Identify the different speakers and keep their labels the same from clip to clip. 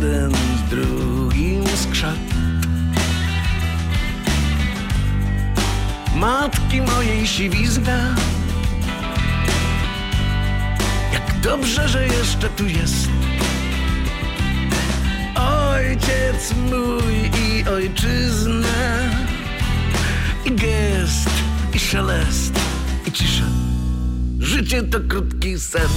Speaker 1: jeden z drugim skrzat. Matki mojej siwizna. Jak dobrze, że jeszcze tu jest. Ojciec mój i ojczyzna. I gest, i szelest, i cisza. Życie to krótki sen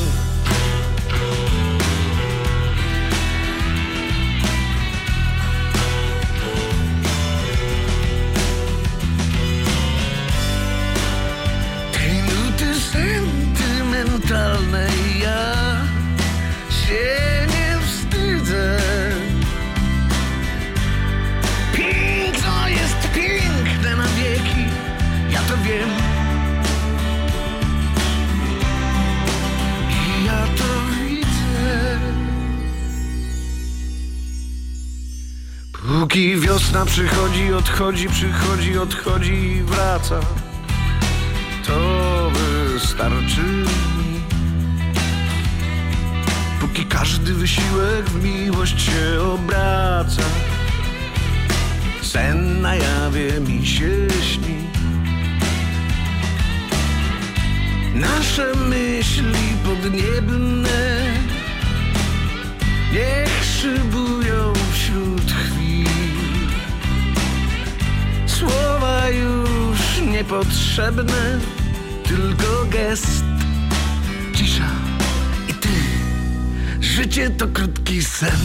Speaker 1: Póki wiosna przychodzi, odchodzi, przychodzi, odchodzi i wraca to wystarczy mi. Póki każdy wysiłek w miłość się obraca, sen na jawie mi się śni. Nasze myśli podniebne niech szybują Słowa już niepotrzebne tylko gest, cisza i ty. Życie to krótki sen.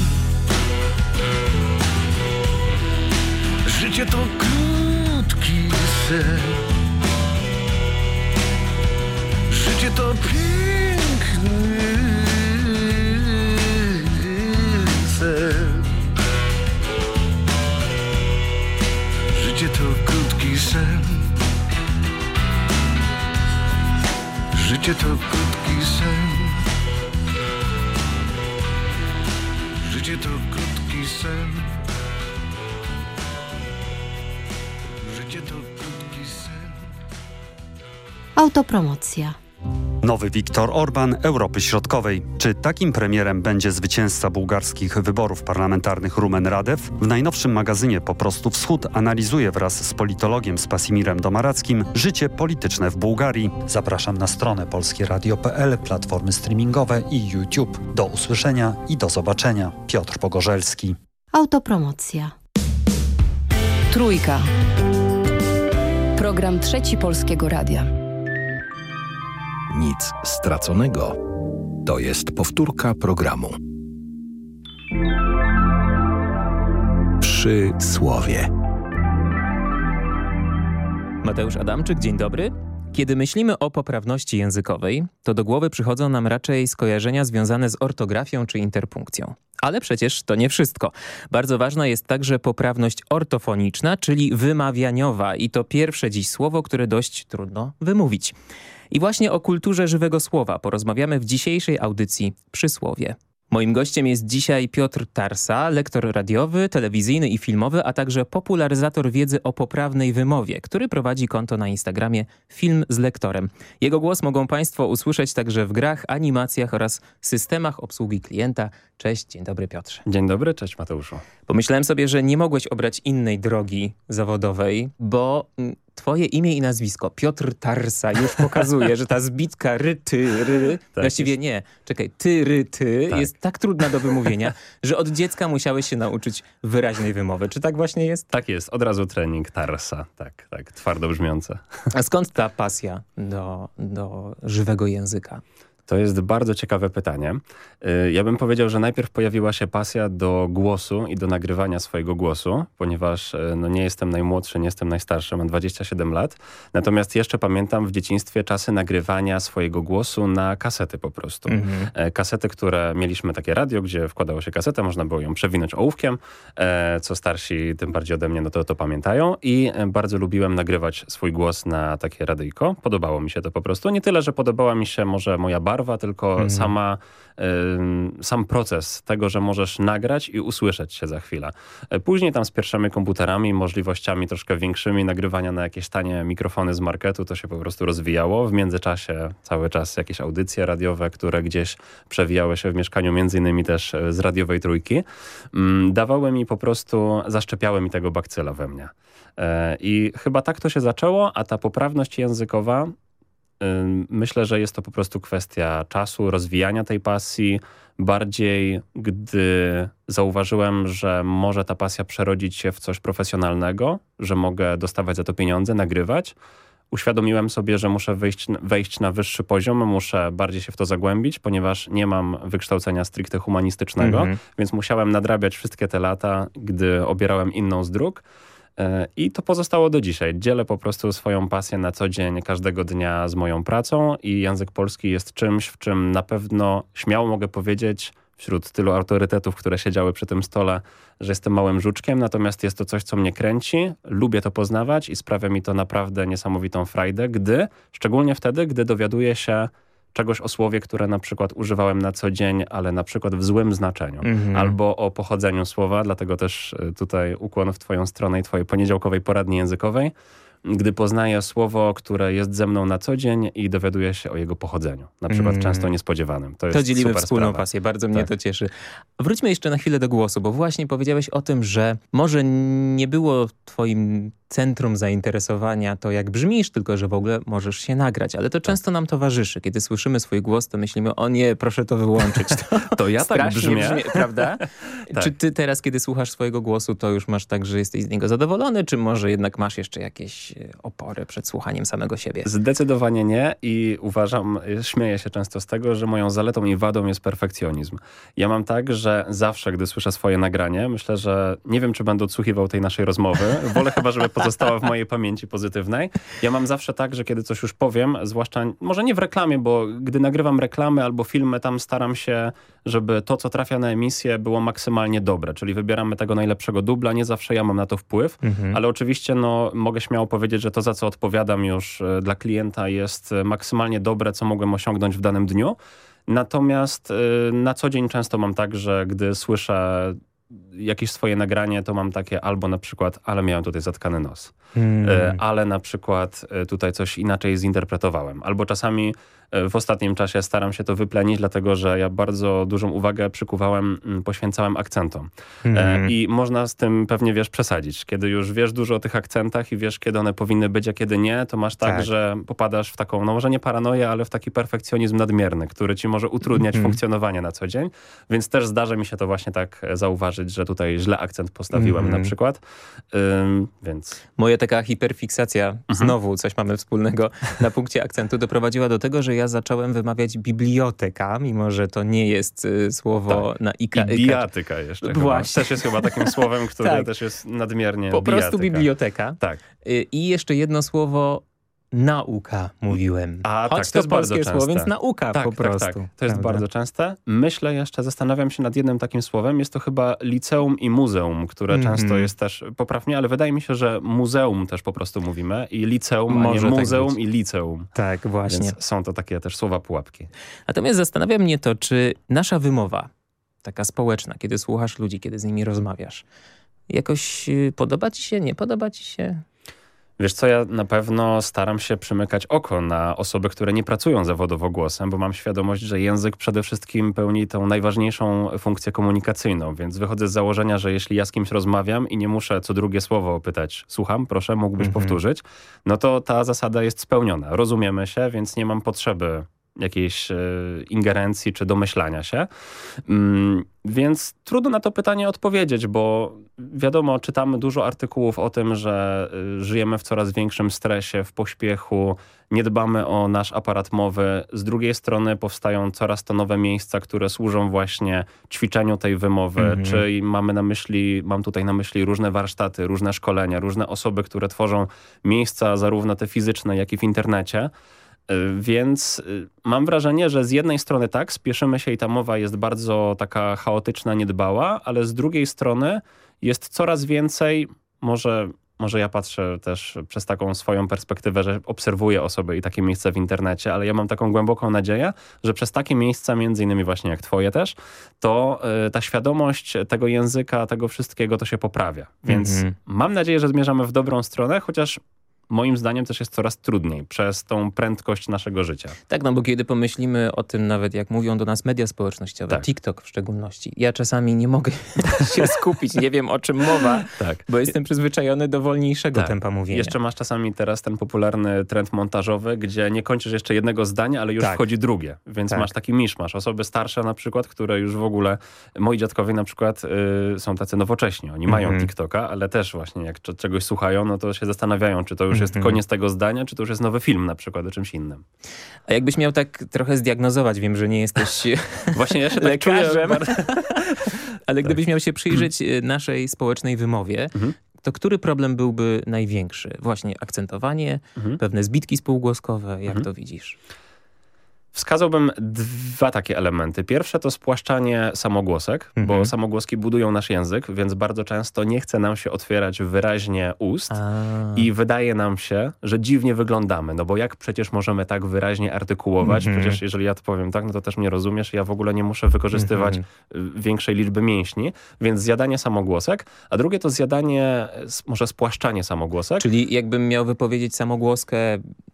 Speaker 1: Życie to krótki sen.
Speaker 2: Autopromocja.
Speaker 3: Nowy Viktor Orban Europy Środkowej. Czy takim premierem będzie zwycięzca bułgarskich wyborów parlamentarnych Rumen Radew? W najnowszym magazynie Po prostu Wschód analizuje wraz z politologiem Spasimirem Domarackim życie polityczne w Bułgarii.
Speaker 4: Zapraszam na stronę polskieradio.pl, platformy streamingowe i YouTube. Do usłyszenia i do zobaczenia. Piotr Pogorzelski.
Speaker 2: Autopromocja.
Speaker 5: Trójka. Program Trzeci Polskiego Radia.
Speaker 6: Nic straconego. To jest powtórka programu. Przy słowie.
Speaker 7: Mateusz Adamczyk, dzień dobry. Kiedy myślimy o poprawności językowej, to do głowy przychodzą nam raczej skojarzenia związane z ortografią czy interpunkcją. Ale przecież to nie wszystko. Bardzo ważna jest także poprawność ortofoniczna, czyli wymawianiowa i to pierwsze dziś słowo, które dość trudno wymówić. I właśnie o kulturze żywego słowa porozmawiamy w dzisiejszej audycji Przysłowie. Moim gościem jest dzisiaj Piotr Tarsa, lektor radiowy, telewizyjny i filmowy, a także popularyzator wiedzy o poprawnej wymowie, który prowadzi konto na Instagramie Film z lektorem. Jego głos mogą Państwo usłyszeć także w grach, animacjach oraz systemach obsługi klienta. Cześć, dzień dobry Piotrze.
Speaker 8: Dzień dobry, cześć Mateuszu.
Speaker 7: Pomyślałem sobie, że nie mogłeś obrać innej drogi zawodowej, bo mm, twoje imię i nazwisko, Piotr Tarsa, już pokazuje, że ta zbitka ry, ty, ry, tak właściwie jest. nie, czekaj, ty, ry, ty tak. jest tak trudna do wymówienia, że od dziecka musiałeś się nauczyć wyraźnej wymowy. Czy tak właśnie jest?
Speaker 8: Tak jest, od razu trening Tarsa, tak, tak, twardo brzmiące.
Speaker 7: A skąd ta pasja do, do żywego języka?
Speaker 8: To jest bardzo ciekawe pytanie. Y, ja bym powiedział, że najpierw pojawiła się pasja do głosu i do nagrywania swojego głosu, ponieważ y, no, nie jestem najmłodszy, nie jestem najstarszy, mam 27 lat. Natomiast jeszcze pamiętam w dzieciństwie czasy nagrywania swojego głosu na kasety po prostu. Mhm. E, kasety, które mieliśmy takie radio, gdzie wkładało się kasetę, można było ją przewinąć ołówkiem, e, co starsi tym bardziej ode mnie no to, to pamiętają i e, bardzo lubiłem nagrywać swój głos na takie radyjko. Podobało mi się to po prostu. Nie tyle, że podobała mi się może moja barwa, barwa, tylko mhm. sama sam proces tego, że możesz nagrać i usłyszeć się za chwilę. E, później tam z pierwszymi komputerami, możliwościami troszkę większymi nagrywania na jakieś tanie mikrofony z marketu, to się po prostu rozwijało. W międzyczasie cały czas jakieś audycje radiowe, które gdzieś przewijały się w mieszkaniu, między innymi też e, z radiowej trójki, mm, dawały mi po prostu, zaszczepiały mi tego bakcyla we mnie. E, I chyba tak to się zaczęło, a ta poprawność językowa Myślę, że jest to po prostu kwestia czasu, rozwijania tej pasji. Bardziej, gdy zauważyłem, że może ta pasja przerodzić się w coś profesjonalnego, że mogę dostawać za to pieniądze, nagrywać, uświadomiłem sobie, że muszę wyjść, wejść na wyższy poziom, muszę bardziej się w to zagłębić, ponieważ nie mam wykształcenia stricte humanistycznego, mm -hmm. więc musiałem nadrabiać wszystkie te lata, gdy obierałem inną z dróg. E, I to pozostało do dzisiaj. Dzielę po prostu swoją pasję na co dzień, każdego dnia z moją pracą i język polski jest czymś, w czym na pewno śmiało mogę powiedzieć wśród tylu autorytetów, które siedziały przy tym stole, że jestem małym żuczkiem, natomiast jest to coś, co mnie kręci, lubię to poznawać i sprawia mi to naprawdę niesamowitą frajdę, gdy, szczególnie wtedy, gdy dowiaduję się czegoś o słowie, które na przykład używałem na co dzień, ale na przykład w złym znaczeniu. Mhm. Albo o pochodzeniu słowa, dlatego też y, tutaj ukłon w twoją stronę i twojej poniedziałkowej poradni językowej gdy poznaję słowo, które jest ze mną na co dzień i dowiaduję się o jego pochodzeniu. Na przykład mm. często niespodziewanym. To,
Speaker 7: to dzielimy wspólną
Speaker 8: sprawa.
Speaker 7: pasję. Bardzo mnie tak. to cieszy. Wróćmy jeszcze na chwilę do głosu, bo właśnie powiedziałeś o tym, że może nie było twoim centrum zainteresowania to, jak brzmisz, tylko że w ogóle możesz się nagrać. Ale to tak. często nam towarzyszy. Kiedy słyszymy swój głos, to myślimy, o nie, proszę to wyłączyć.
Speaker 8: To, to ja tak brzmię.
Speaker 7: prawda? tak. Czy ty teraz, kiedy słuchasz swojego głosu, to już masz tak, że jesteś z niego zadowolony, czy może jednak masz jeszcze jakieś e, opory przed słuchaniem samego siebie?
Speaker 8: Zdecydowanie nie i uważam, śmieję się często z tego, że moją zaletą i wadą jest perfekcjonizm. Ja mam tak, że zawsze, gdy słyszę swoje nagranie, myślę, że nie wiem, czy będę odsłuchiwał tej naszej rozmowy. Wolę chyba, żeby pozostała w mojej pamięci pozytywnej. Ja mam zawsze tak, że kiedy coś już powiem, zwłaszcza, może nie w reklamie, bo gdy nagrywam reklamy albo filmy, tam staram się, żeby to, co trafia na emisję było maksymalnie dobre, czyli wybieramy tego najlepszego dubla. Nie zawsze ja mam na to wpływ, mhm. ale oczywiście no, mogę śmiało powiedzieć, że to, za co odpowiadam już e, dla klienta jest maksymalnie dobre, co mogłem osiągnąć w danym dniu. Natomiast e, na co dzień często mam tak, że gdy słyszę jakieś swoje nagranie, to mam takie albo na przykład, ale miałem tutaj zatkany nos, hmm. E, ale na przykład tutaj coś inaczej zinterpretowałem. Albo czasami w ostatnim czasie staram się to wyplenić, dlatego że ja bardzo dużą uwagę przykuwałem, mm, poświęcałem akcentom. Mm. I można z tym pewnie, wiesz, przesadzić. Kiedy już wiesz dużo o tych akcentach i wiesz, kiedy one powinny być, a kiedy nie, to masz tak, tak. że popadasz w taką, no może nie paranoję, ale w taki perfekcjonizm nadmierny, który ci może utrudniać mm. funkcjonowanie na co dzień. Więc też zdarza mi się to właśnie tak zauważyć, że tutaj źle akcent postawiłem mm. na przykład. Ym, więc...
Speaker 7: Moja taka hiperfiksacja, mhm. znowu coś mamy wspólnego na punkcie akcentu, doprowadziła do tego, że ja zacząłem wymawiać biblioteka, mimo że to nie jest y, słowo tak. na ika.
Speaker 8: I bijatyka jeszcze Właśnie. Chyba. Też jest chyba takim słowem, które tak. też jest nadmiernie
Speaker 7: Po bijatyka. prostu biblioteka.
Speaker 8: Tak.
Speaker 7: Y, I jeszcze jedno słowo nauka mówiłem.
Speaker 8: A Choć tak, to, to jest polskie słowo,
Speaker 7: więc nauka
Speaker 8: tak,
Speaker 7: po prostu. Tak,
Speaker 8: tak. To jest prawda? bardzo częste. Myślę jeszcze, zastanawiam się nad jednym takim słowem. Jest to chyba liceum i muzeum, które mm -hmm. często jest też, poprawnie, ale wydaje mi się, że muzeum też po prostu mówimy i liceum, Może a nie tak muzeum tak i liceum.
Speaker 7: Tak, właśnie.
Speaker 8: Więc są to takie też słowa pułapki.
Speaker 7: Natomiast zastanawia mnie to, czy nasza wymowa, taka społeczna, kiedy słuchasz ludzi, kiedy z nimi rozmawiasz, jakoś y, podoba ci się, nie podoba ci się?
Speaker 8: Wiesz co, ja na pewno staram się przymykać oko na osoby, które nie pracują zawodowo głosem, bo mam świadomość, że język przede wszystkim pełni tą najważniejszą funkcję komunikacyjną, więc wychodzę z założenia, że jeśli ja z kimś rozmawiam i nie muszę co drugie słowo pytać, słucham, proszę, mógłbyś mhm. powtórzyć, no to ta zasada jest spełniona. Rozumiemy się, więc nie mam potrzeby jakiejś e, ingerencji czy domyślania się. Mm, więc trudno na to pytanie odpowiedzieć, bo wiadomo, czytamy dużo artykułów o tym, że e, żyjemy w coraz większym stresie, w pośpiechu, nie dbamy o nasz aparat mowy. Z drugiej strony powstają coraz to nowe miejsca, które służą właśnie ćwiczeniu tej wymowy, czy mamy na myśli, mam tutaj na myśli różne warsztaty, różne szkolenia, różne osoby, które tworzą miejsca zarówno te fizyczne, jak i w internecie. Y, więc y, mam wrażenie, że z jednej strony tak, spieszymy się i ta mowa jest bardzo taka chaotyczna, niedbała, ale z drugiej strony jest coraz więcej, może może ja patrzę też przez taką swoją perspektywę, że obserwuję osoby i takie miejsca w internecie, ale ja mam taką głęboką nadzieję, że przez takie miejsca, między innymi właśnie jak twoje też, to y, ta świadomość tego języka, tego wszystkiego to się poprawia. Więc mm -hmm. mam nadzieję, że zmierzamy w dobrą stronę, chociaż moim zdaniem też jest coraz trudniej przez tą prędkość naszego życia.
Speaker 7: Tak, no bo kiedy pomyślimy o tym nawet, jak mówią do nas media społecznościowe, tak. TikTok w szczególności, ja czasami nie mogę się skupić, nie wiem o czym mowa, tak. bo jestem przyzwyczajony do wolniejszego tak. tempa mówienia.
Speaker 8: Jeszcze masz czasami teraz ten popularny trend montażowy, gdzie nie kończysz jeszcze jednego zdania, ale już tak. wchodzi drugie, więc tak. masz taki misz, masz osoby starsze na przykład, które już w ogóle, moi dziadkowie na przykład y, są tacy nowocześni, oni mają mhm. TikToka, ale też właśnie jak czegoś słuchają, no to się zastanawiają, czy to już już jest mhm. koniec tego zdania, czy to już jest nowy film na przykład o czymś innym.
Speaker 7: A jakbyś miał tak trochę zdiagnozować, wiem, że nie jesteś
Speaker 8: Właśnie ja się tak lekarzem,
Speaker 7: ale gdybyś miał się przyjrzeć e, naszej społecznej wymowie, mhm. to który problem byłby największy? Właśnie akcentowanie, mhm. pewne zbitki spółgłoskowe, jak to widzisz?
Speaker 8: Wskazałbym dwa takie elementy. Pierwsze to spłaszczanie samogłosek, mhm. bo samogłoski budują nasz język, więc bardzo często nie chce nam się otwierać wyraźnie ust A. i wydaje nam się, że dziwnie wyglądamy, no bo jak przecież możemy tak wyraźnie artykułować, mhm. przecież jeżeli ja to powiem tak, no to też mnie rozumiesz, ja w ogóle nie muszę wykorzystywać mhm. Y, większej liczby mięśni, więc zjadanie samogłosek, a drugie to zjadanie, może spłaszczanie samogłosek.
Speaker 7: Czyli jakbym miał wypowiedzieć samogłoskę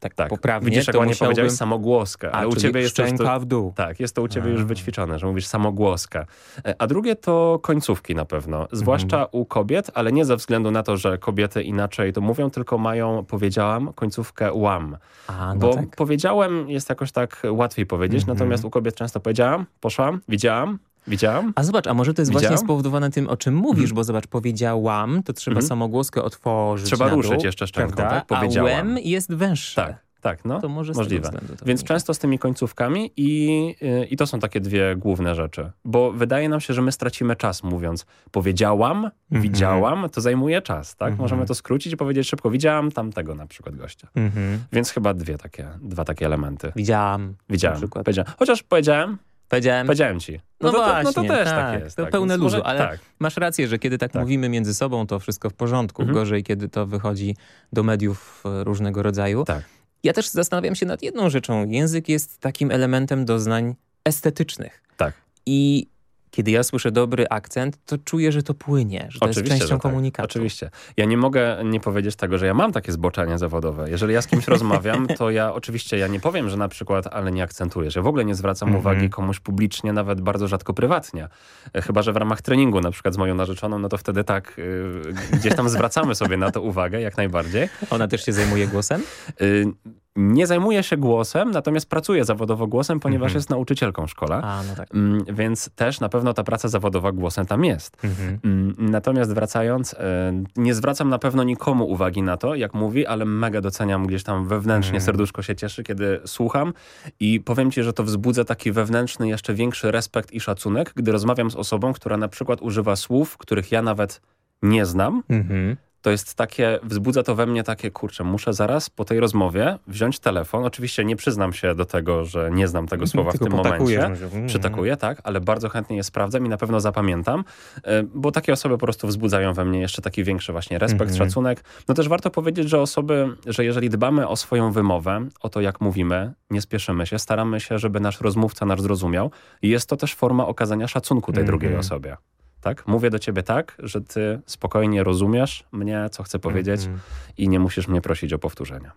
Speaker 7: tak, tak. poprawnie,
Speaker 8: Widzisz, jak
Speaker 7: to
Speaker 8: musiałbym... powiedziałeś samogłoskę, ale u ciebie jest
Speaker 7: szczęka w dół.
Speaker 8: Tak, jest to u ciebie A. już wyćwiczone, że mówisz samogłoska. E, a drugie to końcówki na pewno, zwłaszcza mhm. u kobiet, ale nie ze względu na to, że kobiety inaczej to mówią, tylko mają, powiedziałam, końcówkę łam. A, no Bo tak. powiedziałem jest jakoś tak łatwiej powiedzieć, mhm. natomiast u kobiet często powiedziałam, poszłam, widziałam, Widziałam?
Speaker 7: A zobacz, a może to jest Widziałam? właśnie spowodowane tym, o czym mówisz, mm. bo zobacz, powiedziałam, to trzeba mm. samogłoskę otworzyć
Speaker 8: Trzeba ruszyć jeszcze szczęką, tak?
Speaker 7: Powiedziałam. A łem jest węższe.
Speaker 8: Tak. Tak, no, to może możliwe. To Więc często z tymi końcówkami i, i to są takie dwie główne rzeczy. Bo wydaje nam się, że my stracimy czas mówiąc powiedziałam, mm -hmm. widziałam, to zajmuje czas, tak? Mm -hmm. Możemy to skrócić i powiedzieć szybko widziałam tamtego na przykład gościa. Mm -hmm. Więc chyba dwie takie, dwa takie elementy.
Speaker 7: Widziałam.
Speaker 8: Widziałam. Powiedziałem. Chociaż powiedziałem,
Speaker 7: Powiedziałem.
Speaker 8: Powiedziałem ci.
Speaker 7: No, no, to,
Speaker 8: właśnie,
Speaker 7: no
Speaker 8: to też tak, tak jest.
Speaker 7: To
Speaker 8: tak.
Speaker 7: pełne luzu, ale tak. masz rację, że kiedy tak, tak, mówimy między sobą, to wszystko w porządku. Mhm. Gorzej, kiedy to wychodzi do mediów e, różnego rodzaju.
Speaker 8: Tak.
Speaker 7: Ja też zastanawiam się nad jedną rzeczą. Język jest takim elementem doznań estetycznych.
Speaker 8: Tak.
Speaker 7: I kiedy ja słyszę dobry akcent, to czuję, że to płynie, że to Oczywiście, jest częścią tak. komunikacji.
Speaker 8: Oczywiście. Ja nie mogę nie powiedzieć tego, że ja mam takie zboczenie zawodowe. Jeżeli ja z kimś rozmawiam, to ja oczywiście ja nie powiem, że na przykład, ale nie akcentujesz. Ja w ogóle nie zwracam mm -hmm. uwagi komuś publicznie, nawet bardzo rzadko prywatnie. E, chyba, że w ramach treningu na przykład z moją narzeczoną, no to wtedy tak, yy, gdzieś tam zwracamy sobie na to uwagę, jak najbardziej.
Speaker 7: Ona też się zajmuje głosem? Yy,
Speaker 8: nie zajmuje się głosem, natomiast pracuje zawodowo głosem, ponieważ mhm. jest nauczycielką w szkole.
Speaker 7: A, no tak.
Speaker 8: Mm, więc też na pewno ta praca zawodowa głosem tam jest. Mhm. Mm, natomiast wracając, e, nie zwracam na pewno nikomu uwagi na to, jak mówi, ale mega doceniam gdzieś tam wewnętrznie, mhm. serduszko się cieszy, kiedy słucham i powiem ci, że to wzbudza taki wewnętrzny, jeszcze większy respekt i szacunek, gdy rozmawiam z osobą, która na przykład używa słów, których ja nawet nie znam, mhm to jest takie, wzbudza to we mnie takie, kurczę, muszę zaraz po tej rozmowie wziąć telefon. Oczywiście nie przyznam się do tego, że nie znam tego słowa w tym momencie. Mm. Przytakuję, tak, ale bardzo chętnie je sprawdzam i na pewno zapamiętam, e, bo takie osoby po prostu wzbudzają we mnie jeszcze taki większy właśnie respekt, mm -hmm. szacunek. No też warto powiedzieć, że osoby, że jeżeli dbamy o swoją wymowę, o to jak mówimy, nie spieszymy się, staramy się, żeby nasz rozmówca nasz zrozumiał jest to też forma okazania szacunku tej mm -hmm. drugiej osobie tak? Mówię do ciebie tak, że ty spokojnie rozumiesz mnie, co chcę powiedzieć mm -hmm. i nie musisz mnie prosić o powtórzenia.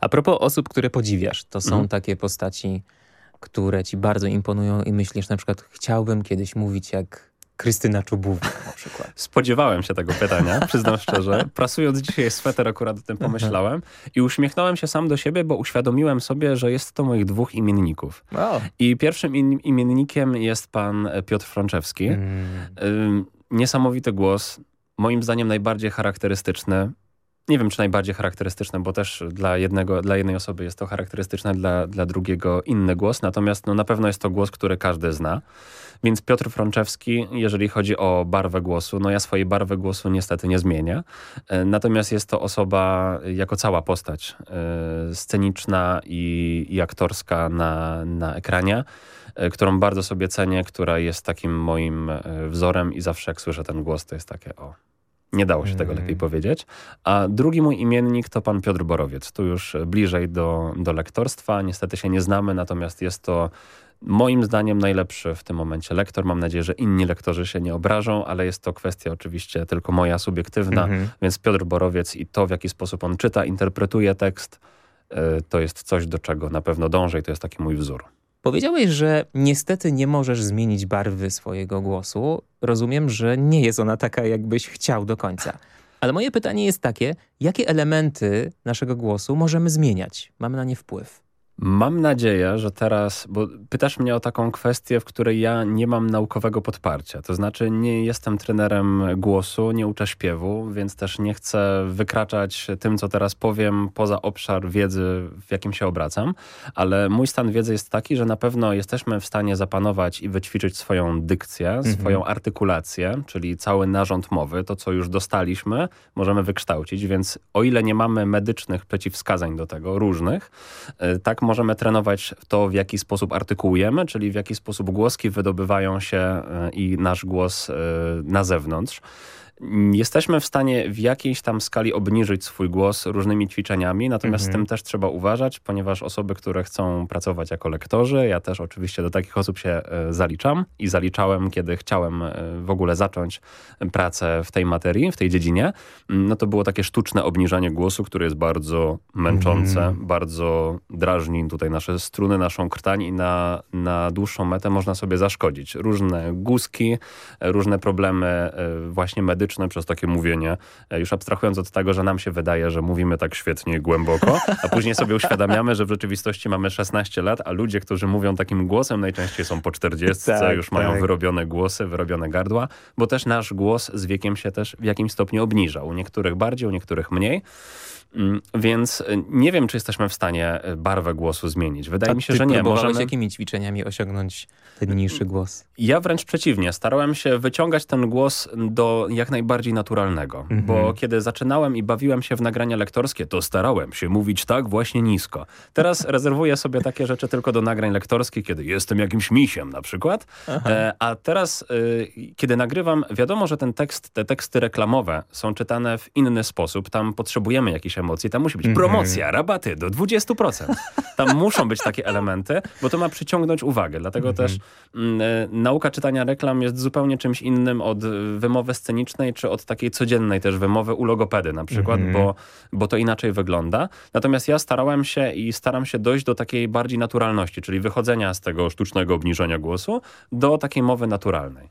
Speaker 7: A propos osób, które podziwiasz, to są mm takie postaci, które ci bardzo imponują i myślisz na przykład, chciałbym kiedyś mówić jak Krystyna Czubówna na przykład.
Speaker 8: Spodziewałem się tego pytania, przyznam szczerze. Prasując dzisiaj sweter akurat o tym pomyślałem i uśmiechnąłem się sam do siebie, bo uświadomiłem sobie, że jest to moich dwóch imienników. Wow. I pierwszym imiennikiem jest pan Piotr Franczewski. Mm. Niesamowity głos, moim zdaniem najbardziej charakterystyczny. Nie wiem, czy najbardziej charakterystyczne, bo też dla, jednego, dla jednej osoby jest to charakterystyczne, dla, dla drugiego inny głos. Natomiast no, na pewno jest to głos, który każdy zna. Więc Piotr Frączewski, jeżeli chodzi o barwę głosu, no ja swojej barwy głosu niestety nie zmienię. E, natomiast jest to osoba jako cała postać e, sceniczna i, i aktorska na, na ekranie, e, którą bardzo sobie cenię, która jest takim moim wzorem i zawsze jak słyszę ten głos, to jest takie o, Nie dało się tego
Speaker 7: Mm.
Speaker 8: lepiej powiedzieć. A drugi mój imiennik to pan Piotr Borowiec. Tu już bliżej do, do lektorstwa. Niestety się nie znamy, natomiast jest to moim zdaniem najlepszy w tym momencie lektor. Mam nadzieję, że inni lektorzy się nie obrażą, ale jest to kwestia oczywiście tylko moja subiektywna.
Speaker 7: Mhm.
Speaker 8: Więc Piotr Borowiec i to, w jaki sposób on czyta, interpretuje tekst, y, to jest coś, do czego na pewno dążę i to jest taki mój wzór.
Speaker 7: Powiedziałeś, że niestety nie możesz zmienić barwy swojego głosu. Rozumiem, że nie jest ona taka, jakbyś chciał do końca. Ale moje pytanie jest takie, jakie elementy naszego głosu możemy zmieniać? Mamy na nie wpływ.
Speaker 8: Mam nadzieję, że teraz, bo pytasz mnie o taką kwestię, w której ja nie mam naukowego podparcia. To znaczy nie jestem trenerem głosu, nie uczę śpiewu, więc też nie chcę wykraczać tym, co teraz powiem, poza obszar wiedzy, w jakim się obracam. Ale mój stan wiedzy jest taki, że na pewno jesteśmy w stanie zapanować i wyćwiczyć swoją dykcję, swoją artykulację, czyli cały narząd mowy, to co już dostaliśmy, możemy wykształcić, więc o ile nie mamy medycznych przeciwwskazań do tego, różnych, y, tak możemy trenować to, w jaki sposób artykułujemy, czyli w jaki sposób głoski wydobywają się y, i nasz głos y, na zewnątrz. Jesteśmy w stanie w jakiejś tam skali obniżyć swój głos różnymi ćwiczeniami, natomiast z tym też trzeba uważać, ponieważ osoby, które chcą pracować jako lektorzy, ja też oczywiście do takich osób się e, zaliczam i zaliczałem, kiedy chciałem e, w ogóle zacząć pracę w tej materii, w tej dziedzinie, mm, no to było takie sztuczne obniżanie głosu, które jest bardzo męczące, bardzo drażni tutaj nasze struny, naszą krtań i na, na dłuższą metę można sobie zaszkodzić. Różne guzki, e, różne problemy właśnie medyczne przez takie mówienie, e, już abstrahując od tego, że nam się wydaje, że mówimy tak świetnie i głęboko, a później sobie uświadamiamy, że w rzeczywistości mamy 16 lat, a ludzie, którzy mówią takim głosem najczęściej są po 40,
Speaker 7: Tak,
Speaker 8: już mają
Speaker 7: tak.
Speaker 8: wyrobione głosy, wyrobione gardła, bo też nasz głos z wiekiem się też w jakimś stopniu obniża. U niektórych bardziej, u niektórych mniej. Mm, Więc y, nie wiem, czy jesteśmy w stanie y, barwę głosu zmienić. Wydaje
Speaker 7: A
Speaker 8: mi się, że nie. Możemy...
Speaker 7: jakimi ćwiczeniami osiągnąć ten niższy głos?
Speaker 8: Ja wręcz przeciwnie. Starałem się wyciągać ten głos do jak najbardziej naturalnego.
Speaker 7: Mhm.
Speaker 8: Bo kiedy zaczynałem i bawiłem się w nagrania lektorskie, to starałem się mówić tak właśnie nisko. Teraz rezerwuję sobie takie rzeczy tylko do nagrań lektorskich, kiedy jestem jakimś misiem na przykład. E, a teraz, kiedy nagrywam, wiadomo, że ten tekst, te teksty reklamowe są czytane w inny sposób. Tam potrzebujemy jakichś emocji. Tam musi być
Speaker 7: Mhm.
Speaker 8: promocja, rabaty do 20%. Tam muszą być takie elementy, bo to ma przyciągnąć uwagę. Dlatego
Speaker 7: Mhm.
Speaker 8: też e, nauka czytania reklam jest zupełnie czymś innym od y, wymowy scenicznej, czy od takiej codziennej też wymowy u logopedy na przykład,
Speaker 7: Mhm.
Speaker 8: bo, bo to inaczej wygląda. Natomiast ja starałem się i staram się dojść do takiej bardziej naturalności, czyli wychodzenia z tego sztucznego obniżenia głosu do takiej mowy naturalnej.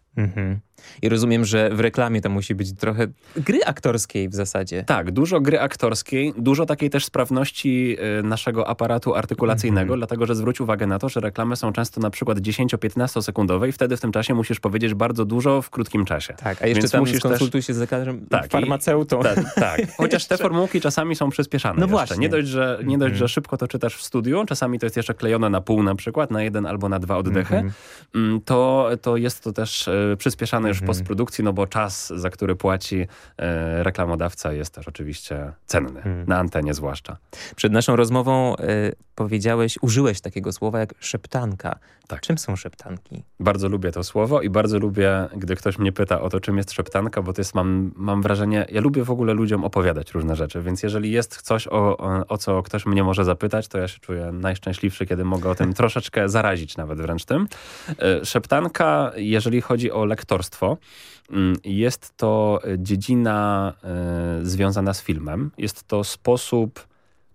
Speaker 7: I rozumiem, że w reklamie to musi być trochę gry aktorskiej w zasadzie.
Speaker 8: Tak, dużo gry aktorskiej, dużo takiej też sprawności y, naszego aparatu artykulacyjnego,
Speaker 7: Mhm.
Speaker 8: dlatego że zwróć uwagę na to, że reklamy są często na przykład 10-15 sekundowe i wtedy w tym czasie musisz powiedzieć bardzo dużo w krótkim czasie.
Speaker 7: Tak, a jeszcze
Speaker 8: musisz
Speaker 7: skonsultuj się z lekarzem,
Speaker 8: Tak, i-
Speaker 7: farmaceutą.
Speaker 8: Tak, tak. Chociaż te formułki czasami są przyspieszane
Speaker 7: No
Speaker 8: jeszcze.
Speaker 7: właśnie.
Speaker 8: Nie dość, że, nie dość,
Speaker 7: Mhm.
Speaker 8: że szybko to czytasz w studiu, czasami to jest jeszcze klejone na pół na przykład, na jeden albo na dwa oddechy,
Speaker 7: Mhm.
Speaker 8: mm, to, to jest to też e, przyspieszane już w
Speaker 7: Mhm.
Speaker 8: postprodukcji, no bo czas, za który płaci e, reklamodawca jest też oczywiście cenny,
Speaker 7: Mhm.
Speaker 8: na antenie zwłaszcza.
Speaker 7: Przed naszą rozmową y, powiedziałeś, użyłeś takiego słowa jak szeptanka.
Speaker 8: Tak.
Speaker 7: Czym są szeptanki?
Speaker 8: Bardzo lubię to słowo i bardzo lubię, gdy ktoś mnie pyta o to, czym jest szeptanka, bo to jest, mam, mam wrażenie, ja lubię w ogóle ludziom opowiadać różne rzeczy, więc jeżeli jest coś, o, o, o co ktoś mnie może zapytać, to ja się czuję najszczęśliwszy, kiedy mogę o tym troszeczkę zarazić nawet wręcz tym. E, Szeptanka, jeżeli chodzi o lektorstwo, jest to dziedzina e, związana z filmem. Jest to sposób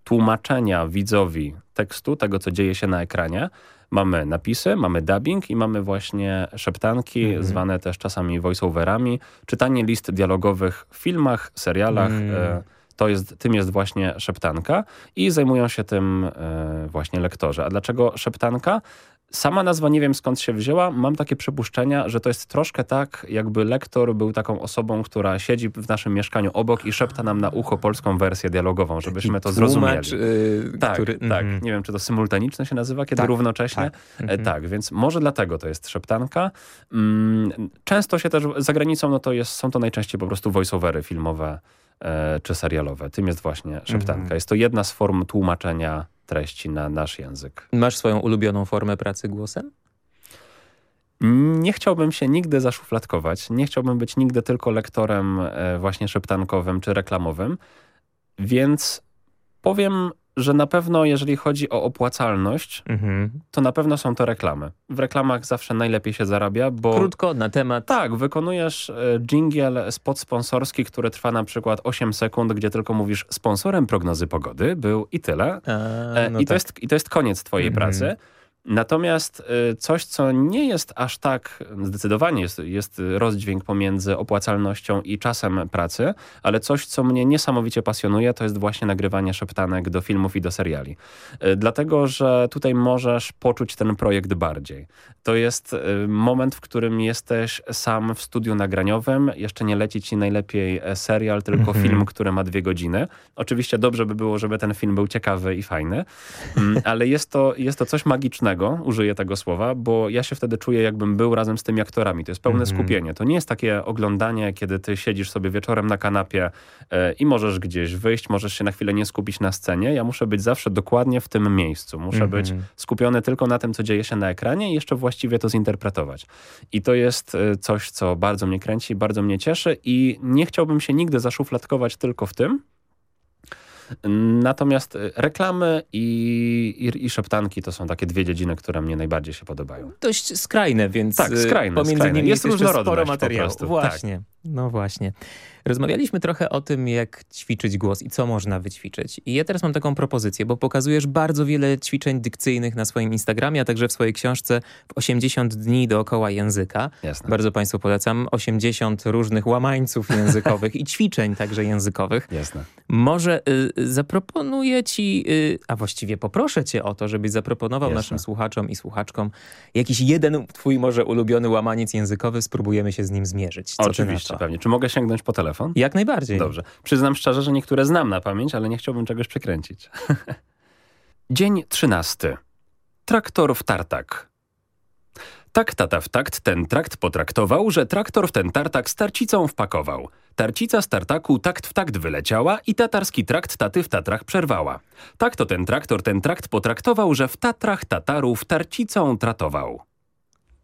Speaker 8: tłumaczenia widzowi tekstu, tego co dzieje się na ekranie. Mamy napisy, mamy dubbing i mamy właśnie szeptanki,
Speaker 7: Mhm.
Speaker 8: zwane też czasami voiceoverami. Czytanie list dialogowych w filmach, serialach.
Speaker 7: Mm.
Speaker 8: To jest, tym jest właśnie szeptanka i zajmują się tym e, właśnie lektorzy. A dlaczego szeptanka? Sama nazwa nie wiem skąd się wzięła. Mam takie przypuszczenia, że to jest troszkę tak, jakby lektor był taką osobą, która siedzi w naszym mieszkaniu obok i szepta nam na ucho polską wersję dialogową, żebyśmy to zrozumieli.
Speaker 7: y,
Speaker 8: Tak,
Speaker 7: który...
Speaker 8: tak.
Speaker 7: Mhm.
Speaker 8: Nie wiem, czy to symultaniczne się nazywa, kiedy
Speaker 7: Tak,
Speaker 8: równocześnie.
Speaker 7: tak.
Speaker 8: E,
Speaker 7: Mhm.
Speaker 8: Tak, więc może dlatego to jest szeptanka. Mm, Często się też za granicą, no to jest, są to najczęściej po prostu voiceovery filmowe e, czy serialowe. Tym jest właśnie szeptanka.
Speaker 7: Mhm.
Speaker 8: Jest to jedna z form tłumaczenia treści na nasz język.
Speaker 7: Masz swoją ulubioną formę pracy głosem?
Speaker 8: Nie chciałbym się nigdy zaszufladkować, nie chciałbym być nigdy tylko lektorem e, właśnie szeptankowym czy reklamowym, więc powiem, że na pewno jeżeli chodzi o opłacalność, mhm. to na pewno są to reklamy. W reklamach zawsze najlepiej się zarabia, bo...
Speaker 7: Krótko, na temat.
Speaker 8: Tak, wykonujesz e, jingle, spot sponsorski, który trwa na przykład 8 sekund, gdzie tylko mówisz sponsorem prognozy pogody był i tyle. A, e, no I, tak. to jest, I to jest koniec twojej mhm. pracy. Natomiast y, coś, co nie jest aż tak, zdecydowanie jest, jest rozdźwięk pomiędzy opłacalnością i czasem pracy, ale coś, co mnie niesamowicie pasjonuje, to jest właśnie nagrywanie szeptanek do filmów i do seriali. Y, dlatego, że tutaj możesz poczuć ten projekt bardziej. To jest y, moment, w którym jesteś sam w studiu nagraniowym, jeszcze nie leci ci najlepiej e, serial, tylko mhm. film, który ma dwie godziny. Oczywiście dobrze by było, żeby ten film był ciekawy i fajny, mm, ale jest to, jest to coś magicznego, użyję tego słowa, bo ja się wtedy czuję, jakbym był razem z tymi aktorami. To jest pełne mm -hmm. skupienie. To nie jest takie oglądanie, kiedy ty siedzisz sobie wieczorem na kanapie e, i możesz gdzieś wyjść, możesz się na chwilę nie skupić na scenie. Ja muszę być zawsze dokładnie w tym miejscu. Muszę mm -hmm. być skupiony tylko na tym, co dzieje się na ekranie i jeszcze właściwie to zinterpretować. I to jest e, coś, co bardzo mnie kręci, bardzo mnie cieszy i nie chciałbym się nigdy zaszufladkować tylko w tym, Natomiast y, reklamy i, i, i, szeptanki to są takie dwie dziedziny, które mnie najbardziej się podobają.
Speaker 7: Dość skrajne, więc
Speaker 8: tak, skrajne,
Speaker 7: pomiędzy
Speaker 8: skrajne.
Speaker 7: nimi jest, jest sporo materiału. Właśnie, tak. no właśnie. Rozmawialiśmy trochę o tym, jak ćwiczyć głos i co można wyćwiczyć. I ja teraz mam taką propozycję, bo pokazujesz bardzo wiele ćwiczeń dykcyjnych na swoim Instagramie, a także w swojej książce w 80 dni dookoła języka.
Speaker 8: Jasne.
Speaker 7: Bardzo Państwu polecam. 80 różnych łamańców językowych i ćwiczeń także językowych.
Speaker 8: Jasne.
Speaker 7: Może y, zaproponuję Ci, y, a właściwie poproszę Cię o to, żebyś zaproponował Jasne. naszym słuchaczom i słuchaczkom jakiś jeden Twój może ulubiony łamaniec językowy. Spróbujemy się z nim zmierzyć. Co
Speaker 8: Oczywiście, pewnie. Czy mogę sięgnąć po telefon? Telefon?
Speaker 7: Jak najbardziej.
Speaker 8: Dobrze. Przyznam szczerze, że niektóre znam na pamięć, ale nie chciałbym czegoś przekręcić. Dzień trzynasty. Traktor w tartak. Tak tata w takt ten trakt potraktował, że traktor w ten tartak z tarcicą wpakował. Tarcica z tartaku takt w takt wyleciała i tatarski trakt taty w Tatrach przerwała. Tak to ten traktor ten trakt potraktował, że w Tatrach Tatarów tarcicą tratował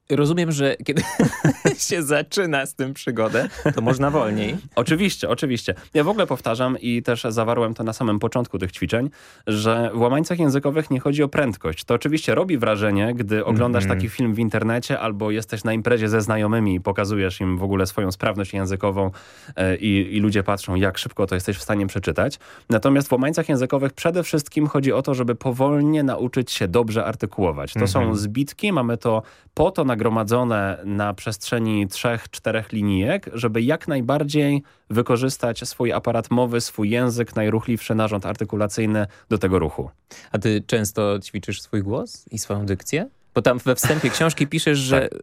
Speaker 7: rozumiem, że kiedy się zaczyna z tym przygodę, to można wolniej.
Speaker 8: Oczywiście, oczywiście. Ja w ogóle powtarzam i też zawarłem to na samym początku tych ćwiczeń, że w łamańcach językowych nie chodzi o prędkość. To oczywiście robi wrażenie, gdy oglądasz mm -hmm. taki film w internecie albo jesteś na imprezie ze znajomymi i pokazujesz im w ogóle swoją sprawność językową e, i, i ludzie patrzą, jak szybko to jesteś w stanie przeczytać. Natomiast w łamańcach językowych przede wszystkim chodzi o to, żeby powolnie nauczyć się dobrze artykułować. To mm -hmm. są mhm. zbitki, mamy to po to nagromadzone na przestrzeni trzech, czterech linijek, żeby jak najbardziej wykorzystać swój aparat mowy, swój język, najruchliwszy narząd artykulacyjny do tego ruchu.
Speaker 7: A ty często ćwiczysz swój głos i swoją dykcję? Bo tam we wstępie książki piszesz, że tak